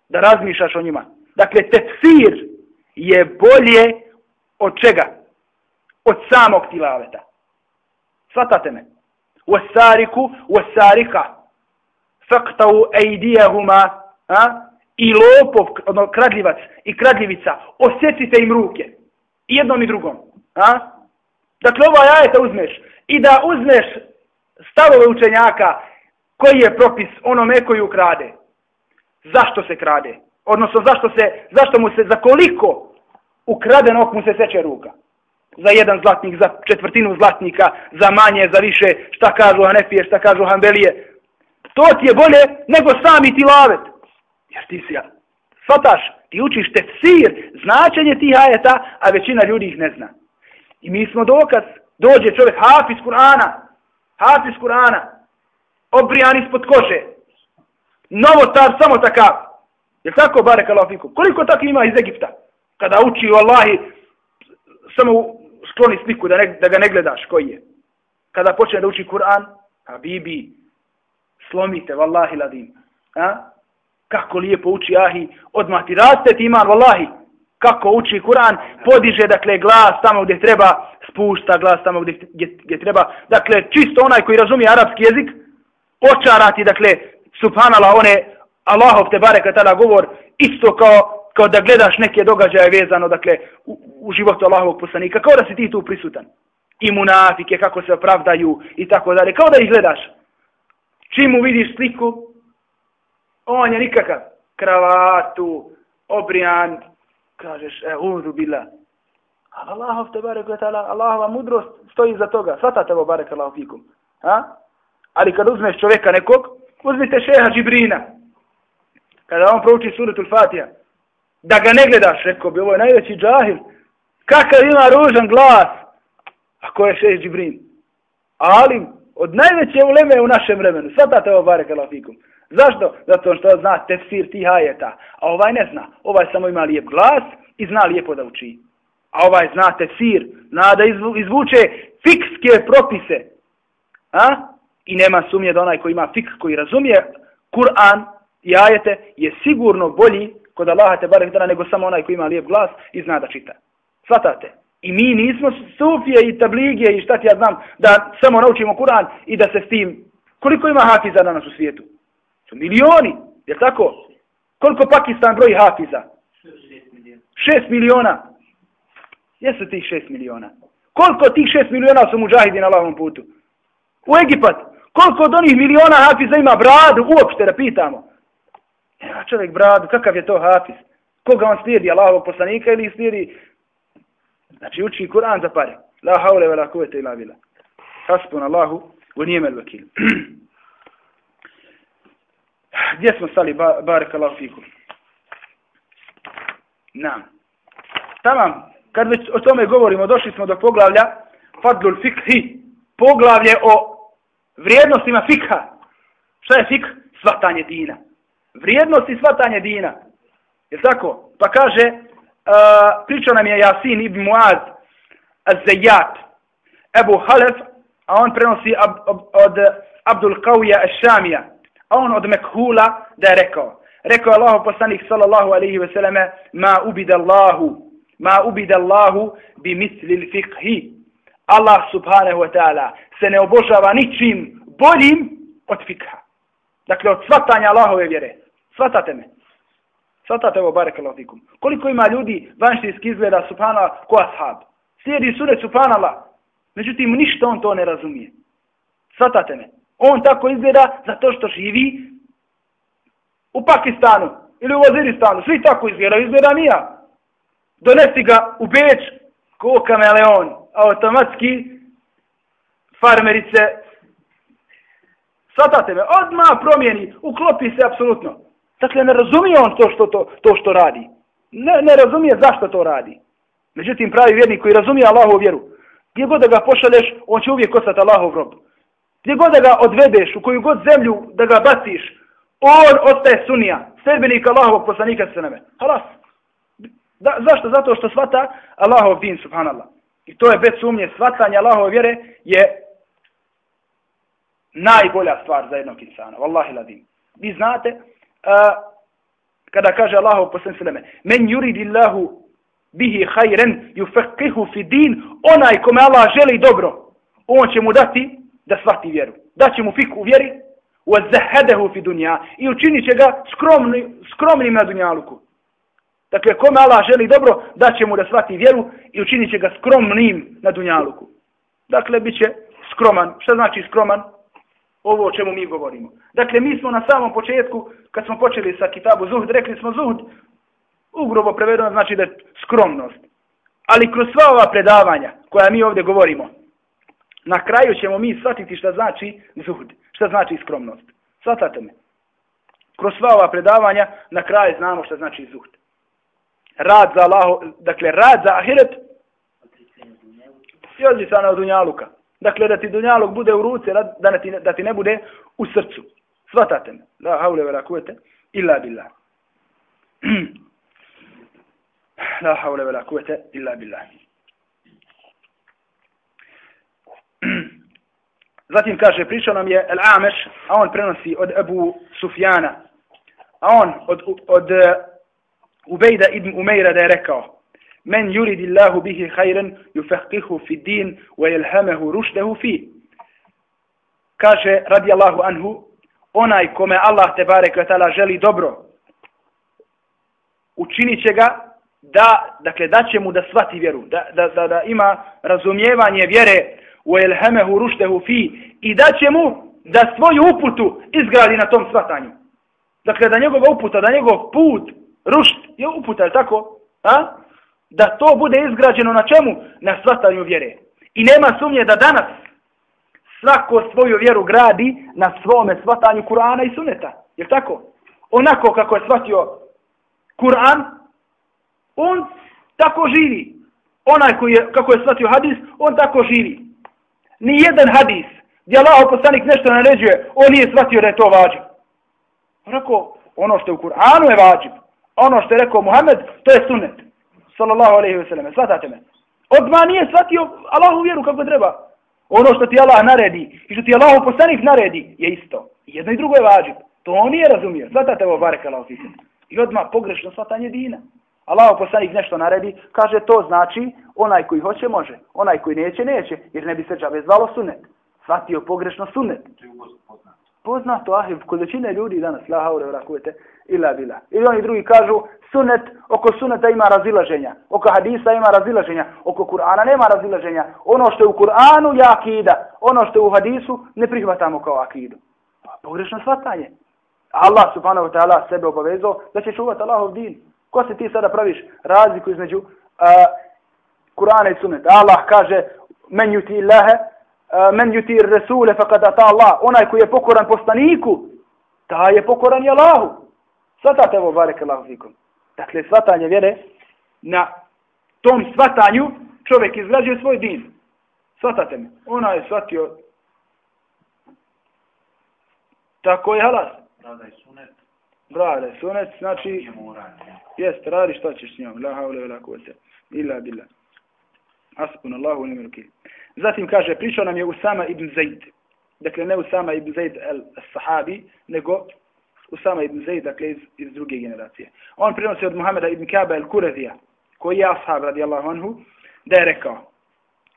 Da razmišljaš o njima. Dakle, tefsir je bolje od čega? Od samog tilaveta. Svatate me. Wasariku, wasarika. Faktau ejdijahuma. I lopov, odno, kradljivac i kradljivica. Osjetite im ruke. I jednom i drugom. A? Dakle, ovaj ajeta uzmeš. I da uzmeš stavove učenjaka koji je propis onome koji ukrade. Zašto se krade? Odnosno, zašto, se, zašto mu se, za koliko ukradenog mu se seče ruka? za jedan zlatnik, za četvrtinu zlatnika, za manje, za više, šta kažu Hanefije, šta kažu Hanbelije. To ti je bolje nego sami ti lavet. Jer ti si ja. Svataš, ti učiš tefsir, značenje tih ajeta, a većina ljudi ih ne zna. I mi smo dokaz, dođe čovjek, hafiz Kur'ana, hafiz Kur'ana, obrijan ispod kože, novotar samo takav. Je tako, bare kalafiku? Koliko tako ima iz Egipta? Kada uči u Allahi, samo skloni sliku da, ne, da ga ne gledaš koji je. Kada počne da uči Kur'an, a bibi, slomite, vallahi ladim. A? Kako lijepo uči ahi, odmah ti raste ti iman, vallahi. Kako uči Kur'an, podiže, dakle, glas tamo gdje treba, spušta glas tamo gdje, gdje, gdje treba. Dakle, čisto onaj koji razumije arapski jezik, očarati, dakle, subhanala, one, Allahov te barek tada govor, isto kao kao da gledaš neke događaje vezano, dakle, u, u životu Allahovog poslanika, kao da si ti tu prisutan. I munafike, kako se opravdaju i tako dalje, kao da ih gledaš. Čim mu vidiš sliku, on je nikakav. Kravatu, obrijan, kažeš, e, uzu bila. Ali Allahov te barek je tala, Allahova mudrost stoji za toga. Svata te ovo barek Allahov fikum. Ha? Ali kad uzmeš čovjeka nekog, uzmite šeha Džibrina. Kada on prouči suratul Fatiha, da ga ne gledaš, rekao bi, ovo je najveći džahil. Kakav ima ružan glas? A ko je šeha Džibrin? Ali, od najveće uleme u našem vremenu. Sada te barek Allahov fikum. Zašto? Zato što zna tefsir tih ajeta. A ovaj ne zna. Ovaj samo ima lijep glas i zna lijepo da uči. A ovaj zna tefsir. Zna da izvuče fikske propise. A? I nema sumnje da onaj koji ima fik, koji razumije Kur'an i ajete, je sigurno bolji kod Allaha te barek dana nego samo onaj koji ima lijep glas i zna da čita. Svatate? I mi nismo sufije i tabligije i šta ti ja znam da samo naučimo Kur'an i da se s tim... Koliko ima hafiza danas u svijetu? Su milioni, je tako? Koliko Pakistan broji hafiza? 6 miliona. Jesu tih 6 miliona? Koliko tih 6 miliona su muđahidi na lavom putu? U Egipat. Koliko od onih miliona hafiza ima bradu uopšte da pitamo? Nema čovjek bradu, kakav je to hafiz? Koga on slijedi, Allahovog poslanika ili slijedi? Znači uči Kur'an za pare. La haule ve la kuvete ila bila. Hasbun Allahu u nijemel vakil. <clears throat> Gdje smo stali, ba, barek Allah fiku? Nam. Tamam, kad već o tome govorimo, došli smo do poglavlja Fadlul fikhi. Poglavlje o vrijednostima fikha. Šta je fik? Svatanje dina vrijednost i svatanje dina. Je tako? Pa kaže, uh, pričao nam je Jasin ibn Muaz Az-Zajat, Ebu Halef, a on prenosi ab, ab, od Abdul Qawija al-Shamija. A on od Mekhula da je rekao. Rekao je Allah poslanik sallallahu alaihi ve selleme ma ubida Allahu ma ubida Allahu bi misli fiqhi. Allah subhanahu wa ta'ala se ne obožava ničim boljim od fikha. Dakle, od svatanja Allahove vjere. Svatate me. Svatate ovo, barek fikum. Koliko ima ljudi vanštinski izgleda subhanallah ko ashab. Slijedi sunet subhanallah. Međutim, ništa on to ne razumije. Svatate me. On tako izgleda zato što živi u Pakistanu ili u Vaziristanu. Svi tako izgledaju, Izgleda nija. Donesi ga u Beč ko kameleon. Automatski farmerice Svatate me. Odmah promijeni. Uklopi se apsolutno. Dakle, ne razumije on to što, to, to što radi. Ne, ne razumije zašto to radi. Međutim, pravi vjernik koji razumije Allahovu vjeru, gdje god da ga pošalješ, on će uvijek ostati Allahov rob. Gdje god da ga odvedeš, u koju god zemlju da ga baciš, on ostaje sunija, sredbenik Allahovog poslanika se nebe. Halas. Da, zašto? Zato što svata Allahov din, subhanallah. I to je bez sumnje, svatanje Allahove vjere je najbolja stvar za jednog insana. Wallahi ladim. Vi znate, uh, kada kaže Allahov poslanik se nebe, men yuridillahu bihi hajren yufaqihu fi din, onaj kome Allah želi dobro, on će mu dati da shvati vjeru. Daće mu fik u vjeri, wa zahedehu fi dunja, i učinit će ga skromni, skromnim na dunjaluku. Dakle, kome Allah želi dobro, daće mu da shvati vjeru i učinit će ga skromnim na dunjaluku. Dakle, bit će skroman. Šta znači skroman? Ovo o čemu mi govorimo. Dakle, mi smo na samom početku, kad smo počeli sa kitabu Zuhd, rekli smo Zuhd, ugrubo prevedeno znači da je skromnost. Ali kroz sva ova predavanja koja mi ovdje govorimo, na kraju ćemo mi shvatiti šta znači zuhd, šta znači skromnost. Svatate me. Kroz sva ova predavanja, na kraju znamo šta znači zuhd. Rad za Allah, dakle, rad za ahiret, i sa na dunjaluka. Dakle, da ti dunjaluk bude u ruce, da ti, da ti ne bude u srcu. Svatate me. La haule vera kuvete, illa billah. <clears throat> La haule vela kuvete illa billah. Zatim kaže, pričao nam je El Ameš, a on prenosi od Abu Sufjana, a on od, od uh, Ubejda ibn Umeira da je rekao, Men yuridi Allahu bihi khayran yufaqihu fi din wa yalhamahu rushdahu fi. Kaže radijallahu anhu, onaj kome Allah te barek ve taala želi dobro, učinit će ga da, dakle, da će mu da svati vjeru, da, da, da, da ima razumijevanje vjere وَيَلْهَمَهُ elhemehu ruštehu fi i da će mu da svoju uputu izgradi na tom svatanju. Dakle, da njegova uputa, da njegov put, rušt, je uputa, je tako? A? Da to bude izgrađeno na čemu? Na svatanju vjere. I nema sumnje da danas svako svoju vjeru gradi na svome svatanju Kur'ana i suneta. Je tako? Onako kako je svatio Kur'an, on tako živi. Onaj koji je, kako je shvatio hadis, on tako živi. Ni jedan hadis gdje Allah poslanik nešto naređuje, on nije shvatio da je to vađib. Rekao, ono što je u Kur'anu je vađib. Ono što je rekao Muhammed, to je sunnet. Sallallahu alaihi wa sallam. Svatate me. Odma nije shvatio Allahu vjeru kako treba. Ono što ti Allah naredi i što ti Allah poslanik naredi je isto. Jedno i drugo je vađib. To on nije razumio. Svatate ovo, barek Allah. I odma pogrešno shvatanje dina. Allah poslanik nešto naredi, kaže to znači onaj koji hoće može, onaj koji neće neće, jer ne bi se džabe zvalo sunet. Svatio pogrešno sunet. Poznato, ah, kod većine ljudi danas, la haure vrakujete, ila bila. Ili oni drugi kažu, sunet, oko suneta ima razilaženja, oko hadisa ima razilaženja, oko Kur'ana nema razilaženja. Ono što je u Kur'anu je akida, ono što je u hadisu ne prihvatamo kao akidu. Pa pogrešno shvatanje. Allah subhanahu wa ta'ala sebe obavezao da će čuvati Allahov din. Ko se ti sada praviš razliku između uh, Kur'ana i Sunneta? Allah kaže men yuti Allahe, uh, men yuti Resule faqad ata Allah. Onaj koji je pokoran poslaniku, ta je pokoran je Allahu. Svatate ovo, barek fikum. Dakle, svatanje vjere, na tom svatanju čovjek izgrađuje svoj din. Svatate me. Ona je svatio tako je halas. Pravda je sunet. Brale, sunet, znači, jest, radi šta ćeš s njom, la haule la kuvvete, illa billah. Asbun Allahu ni'mal wakeel. Zatim kaže, pričao nam je Usama ibn Zaid. dakle ne Usama ibn Zaid al-Sahabi, nego Usama ibn Zaid, dakle iz, iz druge generacije. On prenosi od Muhameda ibn Kaba al-Kurazija, koji je ashab radijallahu anhu, da je rekao.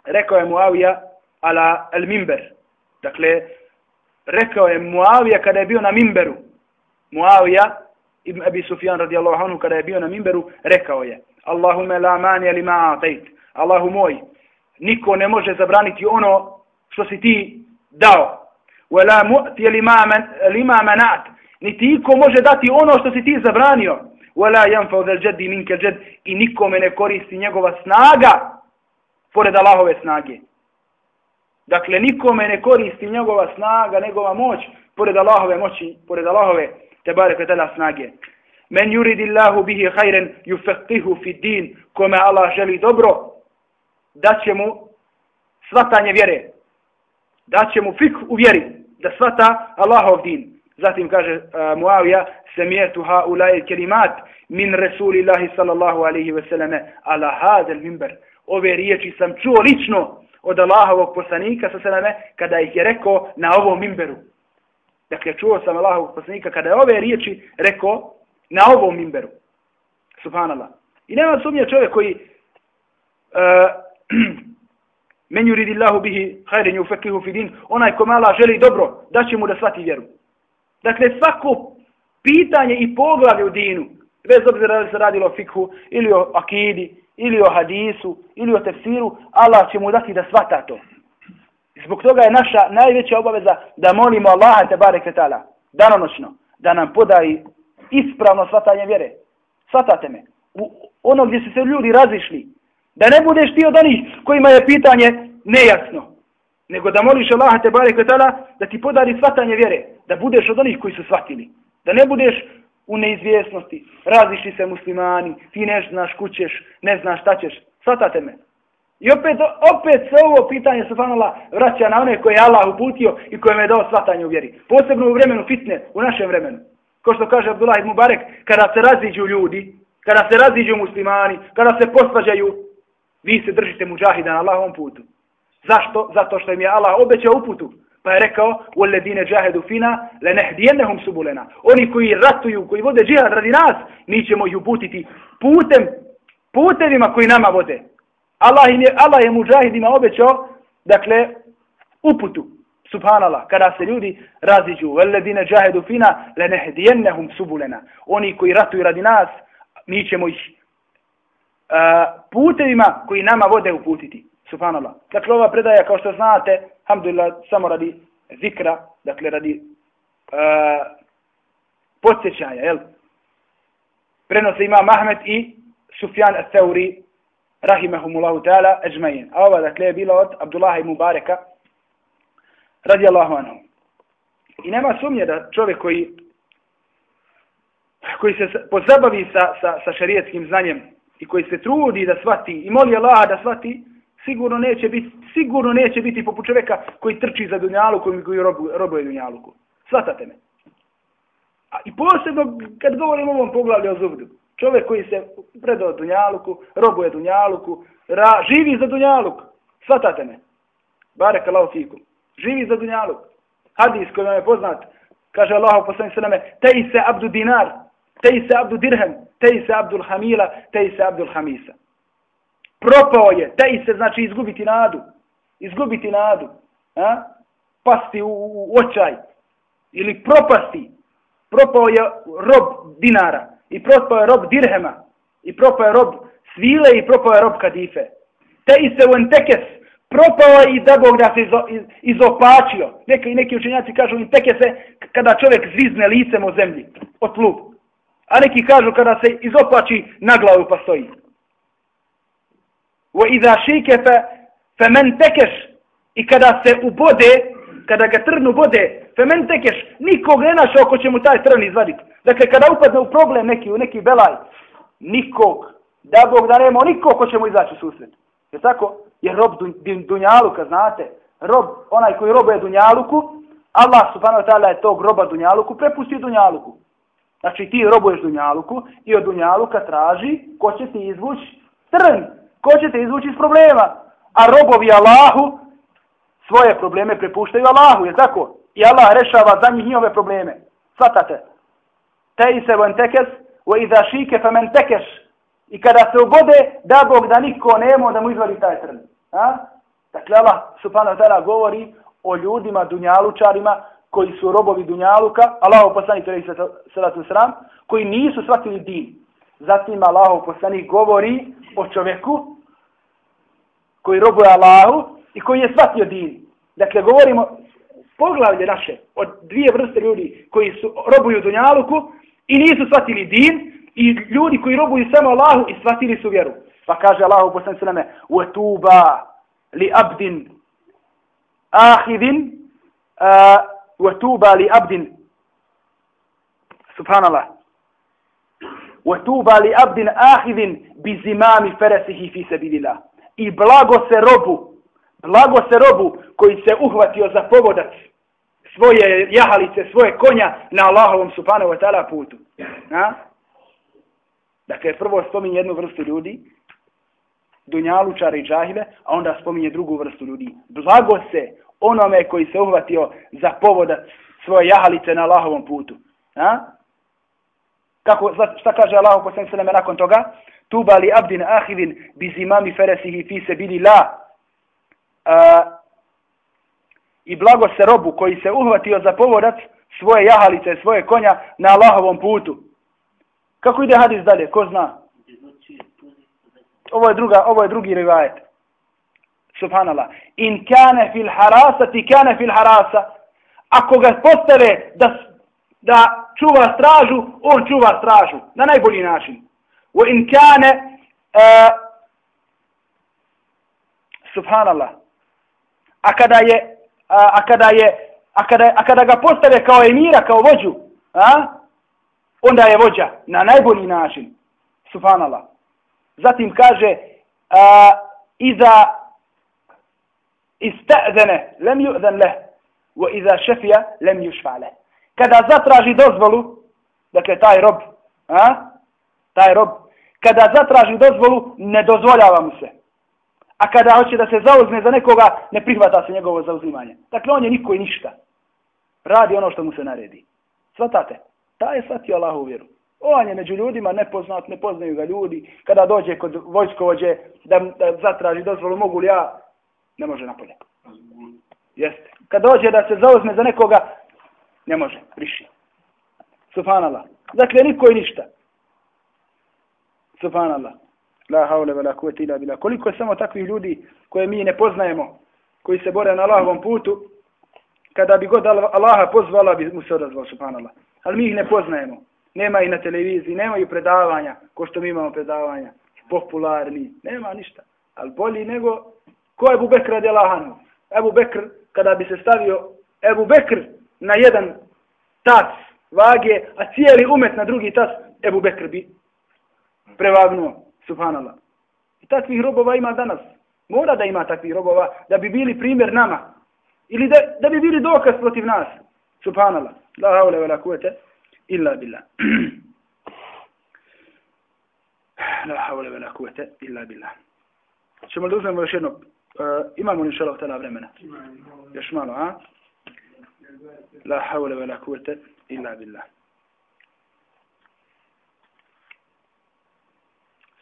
Rekao je Muavija ala al-Mimber. Dakle, rekao je Muavija kada je bio na Mimberu. Muavija ibn Abi Sufjan radijallahu anhu kada je bio na Mimberu, rekao je Allahume la mani li ma'atajt. Allahu moj, niko ne može zabraniti ono što si ti dao. Wala mu'ti lima manat. Niti iko može dati ono što si ti zabranio. Wala yanfa dhal jaddi minka jadd i nikome ne koristi njegova snaga pored Allahove snage. Dakle, nikome ne koristi njegova snaga, njegova moć, pored Allahove moći, pored Allahove, te bare snage. Men yuridillahu bihi khairan yufaqihu fi din, kome Allah želi dobro, da će mu svatanje vjere, da će mu fik u vjeri, da svata Allahov din. Zatim kaže uh, Muavija, samijetu haulaj kelimat min Rasulillahi sallallahu alaihi ve selleme ala hadel mimber. Ove riječi sam čuo lično od Allahovog poslanika sa selleme kada ih je rekao na ovom mimberu. Dakle, čuo sam Allahovog poslanika kada je ove riječi rekao na ovom mimberu. Subhanallah. I nema sumnje čovjek koji uh, <clears throat> men yuridillahu bihi khairan yufakihu fi din onaj kome Allah želi dobro da će mu da svati vjeru Dakle, svako pitanje i poglavlje u dinu, bez obzira da se radilo o fikhu, ili o akidi, ili o hadisu, ili o tefsiru, Allah će mu dati da svata to. Zbog toga je naša najveća obaveza da molimo Allaha te barek vetala, danonoćno, da nam podari ispravno svatanje vjere. Svatate me. U ono gdje su se ljudi razišli. Da ne budeš ti od onih kojima je pitanje nejasno nego da moliš Allaha te barek vetala da ti podari svatanje vjere, da budeš od onih koji su svatili, da ne budeš u neizvjesnosti, razišli se muslimani, ti ne znaš kućeš, ne znaš šta ćeš, svatate me. I opet, opet se ovo pitanje Subhanallah vraća na one koje je Allah uputio i koje je dao svatanje u vjeri. Posebno u vremenu fitne, u našem vremenu. Ko što kaže Abdullah ibn Mubarek, kada se raziđu ljudi, kada se raziđu muslimani, kada se posvađaju, vi se držite muđahida na Allahovom putu. Zašto? Zato što im je Allah obećao uputu. Pa je rekao, وَالَّذِينَ جَاهَدُ فِينَا لَنَهْدِيَنَّهُمْ سُبُلَنَا Oni koji ratuju, koji vode džihad radi nas, mi ćemo ih uputiti putem, putevima koji nama vode. Allah im je, Allah je muđahidima obećao, dakle, uputu. Subhanallah, kada se ljudi raziđu, veledine džahedu fina, lene hedijennehum subulena. Oni koji ratuju radi nas, mi ćemo ih uh, putevima koji nama vode uputiti. Subhanallah. Dakle, ova predaja, kao što znate, hamdulillah, samo radi zikra, dakle, radi uh, podsjećanja, jel? Prenose ima Mahmed i Sufjan Seuri, rahimahumullahu ta'ala, ajmajin. A ova, dakle, je bila od Abdullaha i Mubareka, radijallahu anhu. I nema sumnje da čovjek koji koji se pozabavi sa, sa, sa šarijetskim znanjem i koji se trudi da svati i moli Allaha da svati, sigurno neće biti sigurno neće biti poput čovjeka koji trči za dunjalu koji koji robu, robuje dunjaluku. Svatate me. A i posebno kad govorimo o ovom poglavlju o zubdu, čovjek koji se predao dunjaluku, robuje dunjaluku, ra, živi za dunjaluk. Svatate me. Barek Allah fikum. Živi za dunjaluk. Hadis koji vam je poznat, kaže Allah poslani se name, tej se abdu dinar, tej se abdu dirhem, tej se abdul hamila, tej se abdul hamisa propao je, taj se znači izgubiti nadu, izgubiti nadu, a? pasti u, u očaj, ili propasti, propao je rob dinara, i propao je rob dirhema, i propao je rob svile, i propao je rob kadife. i se u entekes, propao je i da Bog da se izo, iz, izopačio. Neki, neki učenjaci kažu enteke kada čovjek zvizne licem o zemlji, od tlu. A neki kažu kada se izopači na glavu pa stoji. Wa iza shikefa faman tekeš i kada se ubode kada ga trnu bode faman tekeš, nikog ne našao ko će mu taj trn izvaditi dakle kada upadne u problem neki u neki belaj nikog da Bog da nema nikog ko će mu izaći u susret je tako Jer rob dunjaluka znate rob onaj koji robuje dunjaluku Allah subhanahu wa ta'ala je tog roba dunjaluku prepusti dunjaluku znači ti robuješ dunjaluku i od dunjaluka traži ko će ti izvući trn Ko će te izvući iz problema? A robovi Allahu svoje probleme prepuštaju Allahu, je tako? I Allah rešava za njih njihove probleme. Svatate. Te se van tekes, wa iza šike fe men tekeš. I kada se ugode, da Bog da niko nemo da mu izvali taj trn. A? Dakle, Allah subhanahu wa ta'ala govori o ljudima, dunjalučarima, koji su robovi dunjaluka, Allahov poslanik to salatu sram, koji nisu shvatili din. Zatim Allahov poslanik govori o čovjeku koji robuje Allahu i koji je shvatio din. Dakle, govorimo poglavlje naše od dvije vrste ljudi koji su robuju dunjaluku i nisu shvatili din i ljudi koji robuju samo Allahu i shvatili su vjeru. Pa kaže Allah u li abdin وَتُوبَا wa tuba li abdin Subhanallah. Wa tuba li abdin آخِذٍ bi zimami فِي fi sabilillah." I blago se robu, blago se robu koji se uhvatio za povodac svoje jahalice, svoje konja na Allahovom subhanahu wa ta'ala putu. Na? Dakle, prvo spominje jednu vrstu ljudi, dunjalučare i džahile, a onda spominje drugu vrstu ljudi. Blago se onome koji se uhvatio za povodac svoje jahalice na Allahovom putu. Na? Kako, šta kaže Allah posljednje sveme nakon toga? Tuba li abdin ahidin bizimami feresihi fi se bili la. A, I blago se robu koji se uhvatio za povodac svoje jahalice, svoje konja na Allahovom putu. Kako ide hadis dalje? Ko zna? Ovo je, druga, ovo je drugi rivajet. Subhanallah. In kane fil harasa ti kane fil harasa. Ako ga postave da, da čuva stražu, on čuva stražu. Na najbolji način. U in kane uh, Subhanallah. A kada je a, a kada je a kada, a kada ga postave kao emira, kao vođu, a? onda je vođa na najbolji način. Subhanallah. Zatim kaže a, iza ista'zene lem yu'zan leh wa iza šefija lem yušfa leh. Kada zatraži dozvolu, dakle taj rob, a? taj rob, kada zatraži dozvolu, ne dozvoljava mu se. A kada hoće da se zauzme za nekoga, ne prihvata se njegovo zauzimanje. Dakle, on je niko i ništa. Radi ono što mu se naredi. Svatate, ta je shvatio Allahu vjeru. On je među ljudima nepoznat, ne poznaju ga ljudi. Kada dođe kod vojskovođe da, da zatraži dozvolu, mogu li ja ne može napolje. Jeste. Kad dođe da se zauzme za nekoga, ne može, priši. Subhanallah. Dakle, niko i ništa. Subhanallah. La haule ve la kuvvete illa billah. Koliko je samo takvih ljudi koje mi ne poznajemo, koji se bore na Allahovom putu, kada bi god Allaha pozvala bi mu se odazvao, subhanallah. Ali mi ih ne poznajemo. Nema ih na televiziji, nema ih predavanja, ko što mi imamo predavanja, popularni, nema ništa. Ali bolji nego Ko je Ebu Bekr radi Allahanu? Ebu Bekr, kada bi se stavio Ebu Bekr na jedan tac vage, a cijeli umet na drugi tac, Ebu Bekr bi prevagnuo, subhanallah. I takvih robova ima danas. Mora da ima takvih robova da bi bili primjer nama. Ili da, da bi bili dokaz protiv nas. Subhanallah. La haule vela kuvete illa billah. <clears throat> La haule vela kuvete illa billah. Čemo da uzmemo još jedno Uh, imamo li šalav tala vremena? Još malo, a? La haule ve la kuvete illa billah.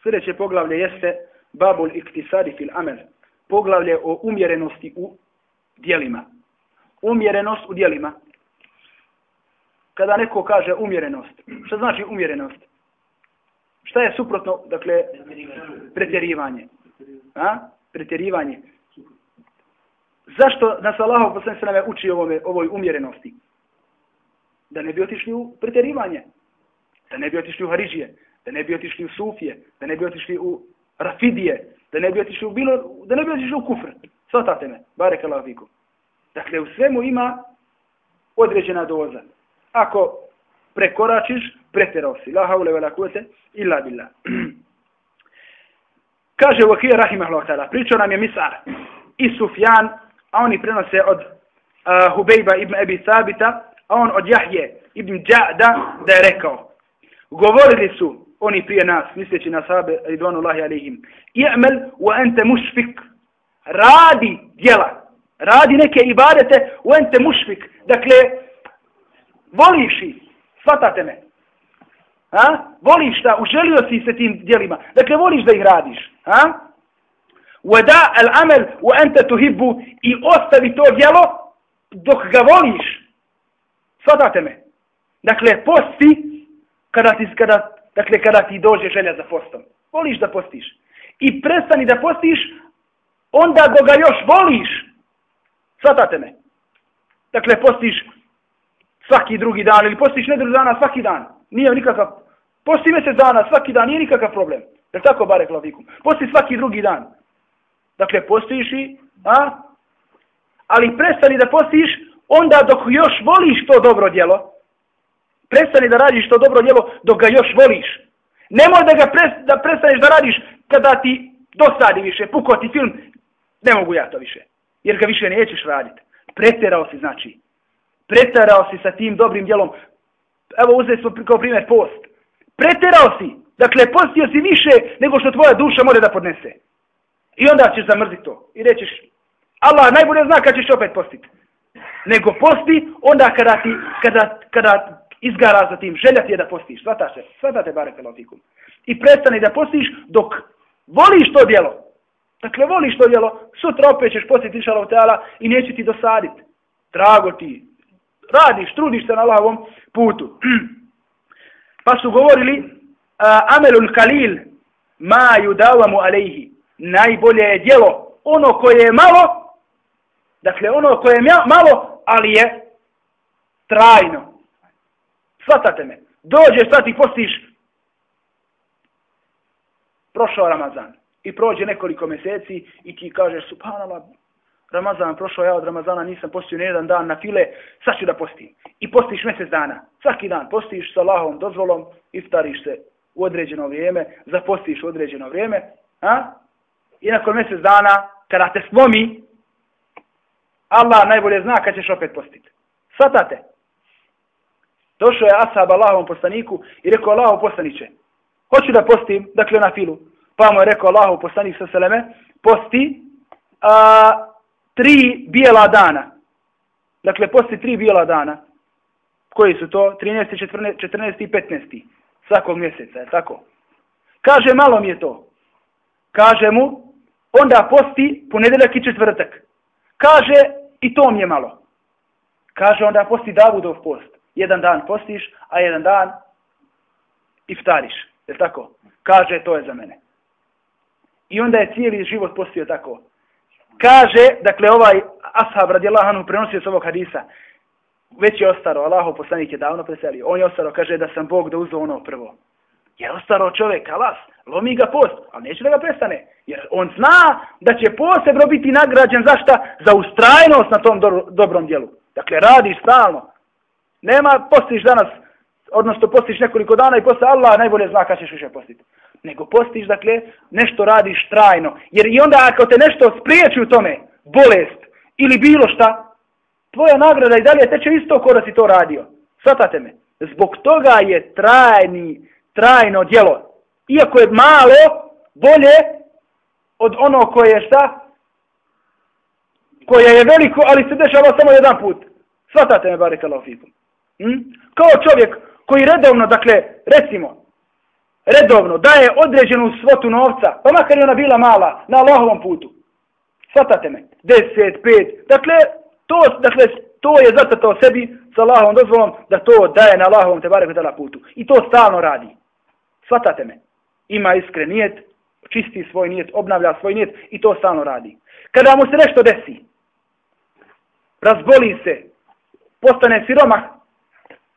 Sljedeće poglavlje jeste Babul iktisadi fil amel. Poglavlje o umjerenosti u dijelima. Umjerenost u dijelima. Kada neko kaže umjerenost, što znači umjerenost? Šta je suprotno, dakle, pretjerivanje? A? pretjerivanje. Zašto nas Allahov poslanik se nam uči ovome, ovoj umjerenosti? Da ne bi otišli u pretjerivanje. Da ne bi otišli u Haridžije. Da ne bi otišli u Sufije. Da ne bi otišli u Rafidije. Da ne bi otišli u bilo, da ne bi otišli u Kufr. Svatate me. Barek Allah viku. Dakle, u svemu ima određena doza. Ako prekoračiš, pretjerao si. La haule vela kuvete illa billah. <clears throat> Kaže Vakir Rahimahullah ta'ala, pričao nam je Misar i Sufjan, a oni prenose od uh, Hubejba ibn Ebi Sabita, a on od Jahje ibn Đa'da da je rekao. Govorili su oni prije nas, misleći na sahabe Ridvanullahi alihim. i'mel wa ente mušfik, radi djela, radi neke ibadete u ente mušfik. Dakle, voliš i, shvatate me. Ha? Voliš da, uželio si se tim djelima. Dakle, voliš da ih radiš. Ha? Wada al amel wa ente tuhibbu i ostavi to djelo dok ga voliš. Shvatate me. Dakle, posti kada ti, kada, dakle, kada ti dođe želja za postom. Voliš da postiš. I prestani da postiš onda dok ga još voliš. Svatate me. Dakle, postiš svaki drugi dan ili postiš nedru dana svaki dan. Nije nikakav... Posti mjesec dana svaki dan, nije nikakav problem. Jer tako, bare klavikum? Posti svaki drugi dan. Dakle, postiš i... A? Ali prestani da postiš onda dok još voliš to dobro djelo. Prestani da radiš to dobro djelo dok ga još voliš. Nemoj da ga pres, da prestaneš da radiš kada ti dosadi više, pukao ti film, ne mogu ja to više. Jer ga više nećeš raditi. Preterao si, znači. Preterao si sa tim dobrim djelom. Evo uzeli smo kao primjer post. Preterao si. Dakle, postio si više nego što tvoja duša može da podnese. I onda ćeš zamrziti to. I rećeš, Allah najbolje zna kad ćeš opet postiti. Nego posti onda kada ti, kada, kada izgara za tim. Želja ti je da postiš. Svata se. Svata te bare pelotikum. I prestani da postiš dok voliš to djelo. Dakle, voliš to djelo, sutra opet ćeš postiti inšalav teala i neće ti dosaditi. Drago ti. Radiš, trudiš se na lavom putu. <clears throat> pa su govorili uh, amelul kalil ma yudavamu alejhi. Najbolje je djelo ono koje je malo, dakle ono koje je malo, ali je trajno. Svatate me. Dođeš, sad ti postiš? Prošao Ramazan. I prođe nekoliko mjeseci i ti kažeš subhanallah Ramazan prošao ja od Ramazana nisam postio ni jedan dan na file sad ću da postim. I postiš mjesec dana. Svaki dan postiš sa Allahom dozvolom iftariš se u određeno vrijeme zapostiš u određeno vrijeme a? i nakon mjesec dana kada te slomi Allah najbolje zna kad ćeš opet postiti svatate Došao je Asab Allahovom poslaniku i rekao Allahov poslaniće, hoću da postim, dakle na filu. Pa mu je rekao Allahov poslanik sa seleme, posti a, tri bijela dana. Dakle, posti tri bijela dana. Koji su to? 13. 14. 14. i 15. Svakog mjeseca, je tako? Kaže, malo mi je to. Kaže mu, onda posti ponedeljak i četvrtak. Kaže, i to mi je malo. Kaže, onda posti Davudov post jedan dan postiš, a jedan dan iftariš. Je tako? Kaže, to je za mene. I onda je cijeli život postio tako. Kaže, dakle, ovaj ashab radijallahu anhu prenosio s ovog hadisa, već je ostaro, Allahov poslanik je davno preselio. On je ostaro, kaže da sam Bog da uzao ono prvo. Je ostaro čovjek, alas, lomi ga post, ali neće da ga prestane. Jer on zna da će posebno biti nagrađen za šta? Za ustrajnost na tom do dobrom dijelu. Dakle, radiš stalno. Nema postiš danas, odnosno postiš nekoliko dana i posle Allah najbolje zna kada ćeš više postiti. Nego postiš, dakle, nešto radiš trajno. Jer i onda ako te nešto spriječi u tome, bolest ili bilo šta, tvoja nagrada i dalje teče isto ko da si to radio. Svatate me. Zbog toga je trajni, trajno djelo. Iako je malo, bolje od ono koje je šta? Koje je veliko, ali se dešava samo jedan put. Svatate me, barek Allah fikum. Hm? Kao čovjek koji redovno, dakle, recimo, redovno daje određenu svotu novca, pa makar je ona bila mala, na Allahovom putu. Svatate me, deset, pet, dakle, to, dakle, to je zacrtao sebi sa Allahovom dozvolom da to daje na Allahovom te barek putu. I to stalno radi. Svatate me, ima iskren nijet, čisti svoj nijet, obnavlja svoj nijet i to stalno radi. Kada mu se nešto desi, razboli se, postane siromah,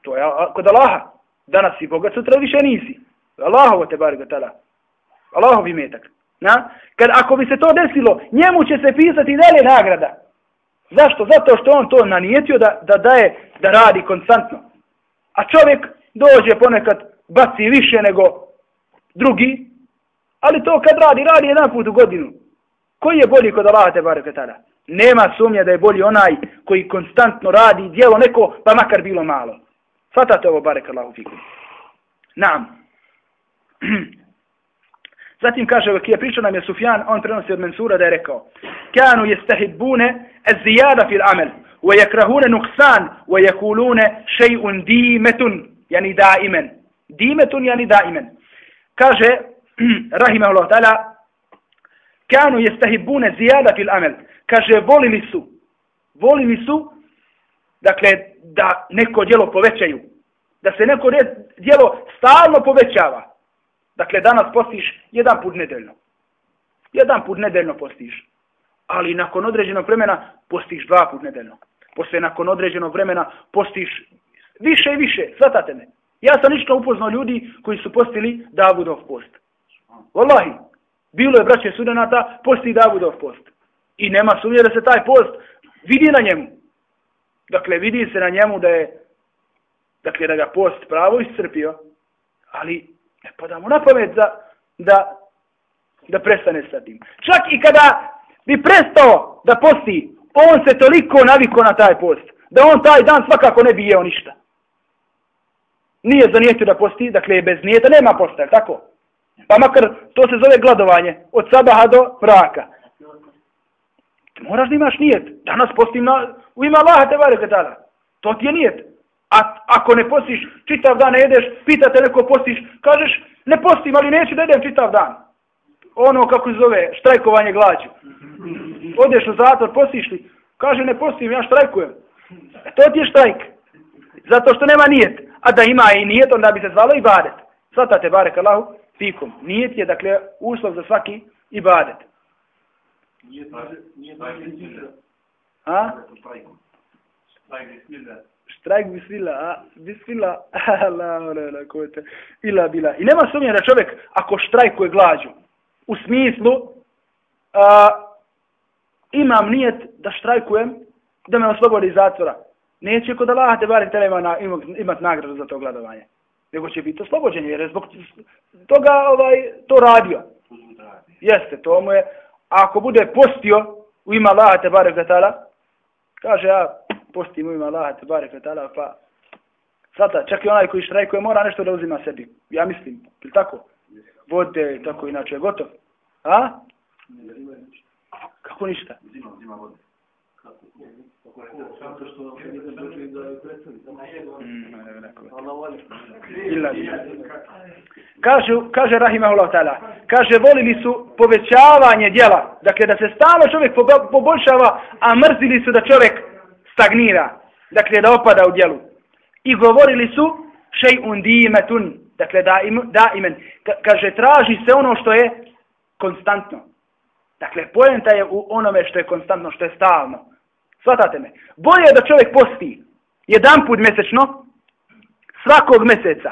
To je kod Allaha. Danas si bogat, sutra više nisi. Allahovo te bar gotala. Allahov imetak. Na? Kad ako bi se to desilo, njemu će se pisati dalje nagrada. Zašto? Zato što on to nanijetio da, da daje, da radi konstantno. A čovjek dođe ponekad, baci više nego drugi, ali to kad radi, radi jedan put u godinu. Koji je bolji kod Allaha te bar gotala? Nema sumnje da je bolji onaj koji konstantno radi dijelo neko, pa makar bilo malo. Ovo, barek Allahu fikum. Naam. Zatim kaže, je pričao nam je Sufjan, on prenosi od Mensura da je rekao, kanu jestahibune ez zijada fil amel, wa yakrahuna nuqsan, wa yakulune shay'un dimetun, yani daimen. Dimetun, yani daimen. Kaže, rahimahullah ta'ala, kanu jestahibune zijada fil amel. Kaže, volili su, volili su, dakle, da neko djelo povećaju, da se neko djelo stalno povećava. Dakle, danas postiš jedan put nedeljno. Jedan put nedeljno postiš. Ali nakon određenog vremena postiš dva put nedeljno. Posle nakon određenog vremena postiš više i više. Svatate me. Ja sam ništa upoznao ljudi koji su postili Davudov post. Wallahi, bilo je braće sudenata, posti Davudov post. I nema sumnje da se taj post vidi na njemu. Dakle, vidi se na njemu da je dakle, da ga post pravo iscrpio, ali Ne pada mu na pamet da, da, da prestane sa tim. Čak i kada bi prestao da posti, on se toliko naviko na taj post, da on taj dan svakako ne bi jeo ništa. Nije zanijetio da posti, dakle bez nijeta, nema posta, tako? Pa makar to se zove gladovanje, od sabaha do mraka. Moraš da imaš nijet. Danas postim na, u ima Allaha te vare To ti je nijet. A ako ne postiš, čitav dan ne jedeš, pita te neko postiš, kažeš, ne postim, ali neću da jedem čitav dan. Ono kako se zove, štrajkovanje glađu. Odeš u zatvor, postiš li? Kaže, ne postim, ja štrajkujem. E, to ti je štrajk. Zato što nema nijet. A da ima i nijet, onda bi se zvalo i badet. Svatate, barek Allahu, fikum. Nijet je, dakle, uslov za svaki i Nijet, nijet, nijet, nijet, nijet, štrajk bismila, a bismila, <laughs> la, la, la, ko te, ila bila. I nema sumnje da čovjek, ako štrajkuje glađu, u smislu, a, imam nijet da štrajkujem, da me oslobodi iz zatvora. Neće kod Allah te barem tele ima, ima, imat nagradu za to gladovanje. Nego će biti oslobođen, jer je zbog toga ovaj, to radio. Jeste, to mu je. A ako bude postio u ima Allaha te vatala, kaže ja, posti mu ima Allaha te barek ve pa sada, čak i onaj koji štrajkuje mora nešto da uzima sebi. Ja mislim, ili tako? Vode, tako inače, je gotov. A? Kako ništa? Zima, zima vode. Kaže, kaže Rahimahullah ta'ala, kaže volili su povećavanje djela, dakle da se stalno čovjek poboljšava, a mrzili su da čovjek stagnira, dakle da opada u djelu. I govorili su šej undimetun, dakle da, im, da imen, kaže traži se ono što je konstantno. Dakle, pojenta je u onome što je konstantno, što je stalno. Svatate me. Bolje je da čovjek posti jedan put mjesečno, svakog mjeseca,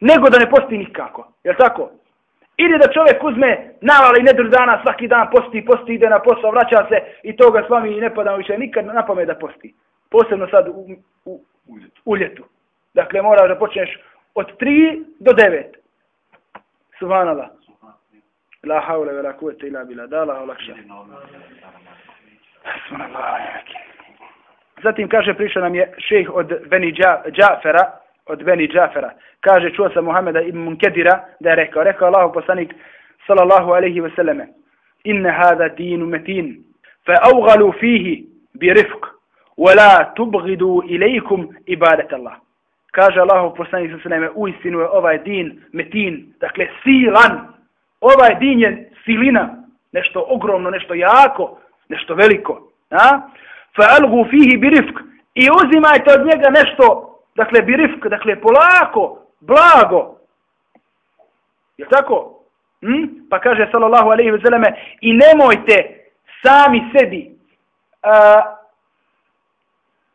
nego da ne posti nikako. Je tako? Ili da čovjek uzme navali nedru dana, svaki dan posti, posti, ide na posao, vraća se i toga s vami ne pada više nikad na pamet da posti. Posebno sad u, u, u ljetu. Dakle, moraš da počneš od 3 do 9. Subhanallah. La haule vela kuvete ila bila. dala olakša. Zatim kaže, prišao nam je šejh od Beni Džafera, od Beni Džafera. Kaže, čuo sam Muhameda ibn Munkedira da je rekao, rekao Allahu poslanik sallallahu alaihi ve selleme, inne hada dinu metin, fa augalu fihi bi rifk, wa la tubgidu ilaikum ibadet Allah. Kaže Allahu poslanik sallallahu alaihi ve selleme uistinu je ovaj din metin, dakle silan, ovaj din je silina, nešto ogromno, nešto jako, nešto veliko. A? Fa algu fihi birifk. i uzimajte od njega nešto dakle, birifk, dakle, polako, blago. Je tako? Hm? Pa kaže, sallallahu alaihi ve selleme i nemojte sami sebi, uh,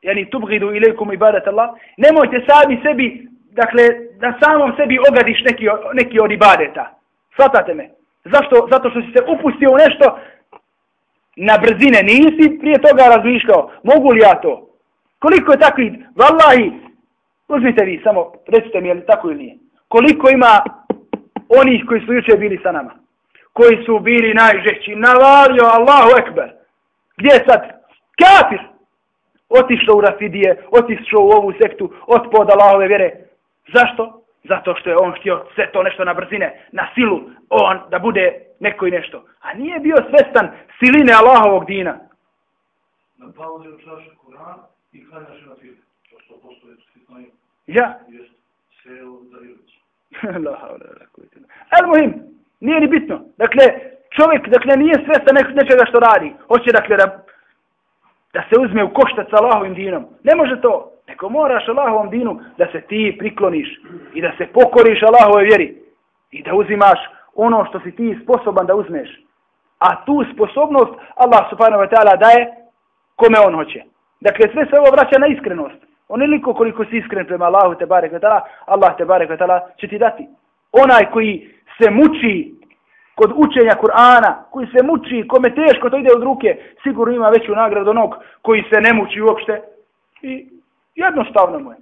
yani tubgidu ilaikum ibadat Allah, nemojte sami sebi, dakle, da samom sebi ogadiš neki, neki od ibadeta. Svatate me. Zašto? Zato što si se upustio u nešto na brzine. Nisi prije toga razmišljao. Mogu li ja to? Koliko je takvih, vallahi, Uzmite vi, samo recite mi je li tako ili nije. Koliko ima onih koji su juče bili sa nama? Koji su bili najžešći? Navalio Allahu Ekber. Gdje je sad? Kafir! Otišao u Rafidije, otišao u ovu sektu, otpod Allahove vjere. Zašto? Zato što je on htio sve to nešto na brzine, na silu, on da bude neko i nešto. A nije bio svestan siline Allahovog dina. Na pauze učaš Kur'an i klanjaš na film. To što postoje sitno ime. Ja. Jest seo za ilicu. <laughs> La havla la kuvvete illa billah. Al muhim, nije ni bitno. Dakle, čovjek dakle nije svestan nečega što radi. Hoće dakle da da se uzme u koštac sa Allahovim dinom. Ne može to. Neko moraš Allahovom dinu da se ti prikloniš i da se pokoriš Allahove vjeri i da uzimaš ono što si ti sposoban da uzmeš. A tu sposobnost Allah subhanahu wa ta'ala daje kome on hoće. Dakle, sve se ovo vraća na iskrenost. Onoliko koliko si iskren prema Allahu te barek vatala, Allah te barek vatala će ti dati. Onaj koji se muči kod učenja Kur'ana, koji se muči, kome teško to ide od ruke, sigurno ima veću nagradu onog koji se ne muči uopšte. I jednostavno mu je.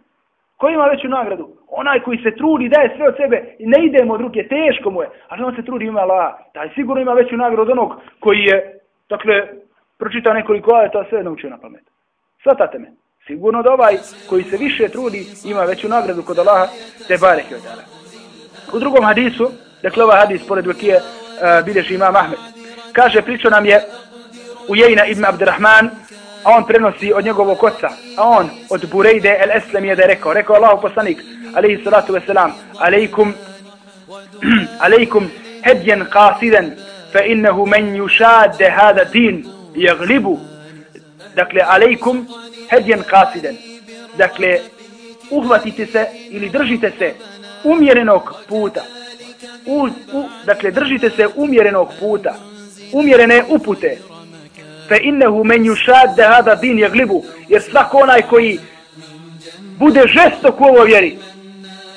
Ko ima veću nagradu? Onaj koji se trudi, daje sve od sebe i ne idemo od ruke, teško mu je. Ali on se trudi ima la. Taj sigurno ima veću nagradu od onog koji je, dakle, pročitao nekoliko ajeta, sve naučio na pamet. Svatate me. Sigurno da ovaj koji se više trudi ima veću nagradu kod Allaha, te barek je od U drugom hadisu, dakle ovaj hadis pored Vakije, uh, bilježi imam Ahmed. Kaže, pričao nam je Ujejna ibn Abdurrahman, a on prenosi od njegovog oca, a on od Burejde el Eslem je da je rekao, rekao Allahu poslanik, alaihi salatu wasalam, alaikum, <clears throat> alaikum hedjen qasiden, fa innehu men yušade hada din, jaglibu. Dakle, alaikum hedjen qasiden. Dakle, uhvatite se ili držite se umjerenog puta u, u, dakle, držite se umjerenog puta, umjerene upute, fe innehu men yushad da hada din yaglibu jer svako onaj koji bude žestok u ovoj vjeri,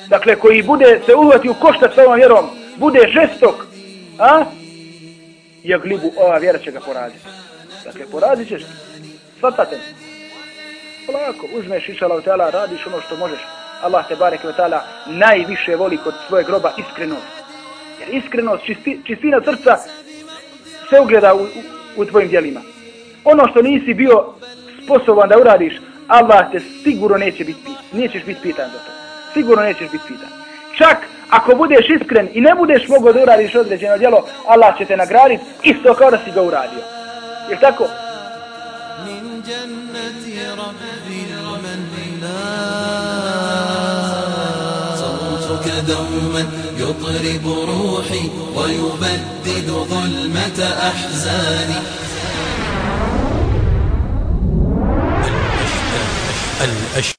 dakle, koji bude se uvati u koštac s ovom vjerom, bude žestok, a, je ova vjera će ga poraziti. Dakle, porazit ćeš, svatate. Polako, uzmeš išala u tela, radiš ono što možeš. Allah te barek ve taala najviše voli kod svoje groba iskrenost. Jer iskrenost, čisti, čistina srca se ugleda u, u, u tvojim djelima Ono što nisi bio sposoban da uradiš, Allah te sigurno neće biti pitan. Nećeš biti pitan za to. Sigurno nećeš biti pitan. Čak ako budeš iskren i ne budeš mogao da uradiš određeno djelo, Allah će te nagraditi isto kao da si ga uradio. Je tako? Min jannati rabbi دوما يطرب روحي ويبدد ظلمة أحزاني الأشياء.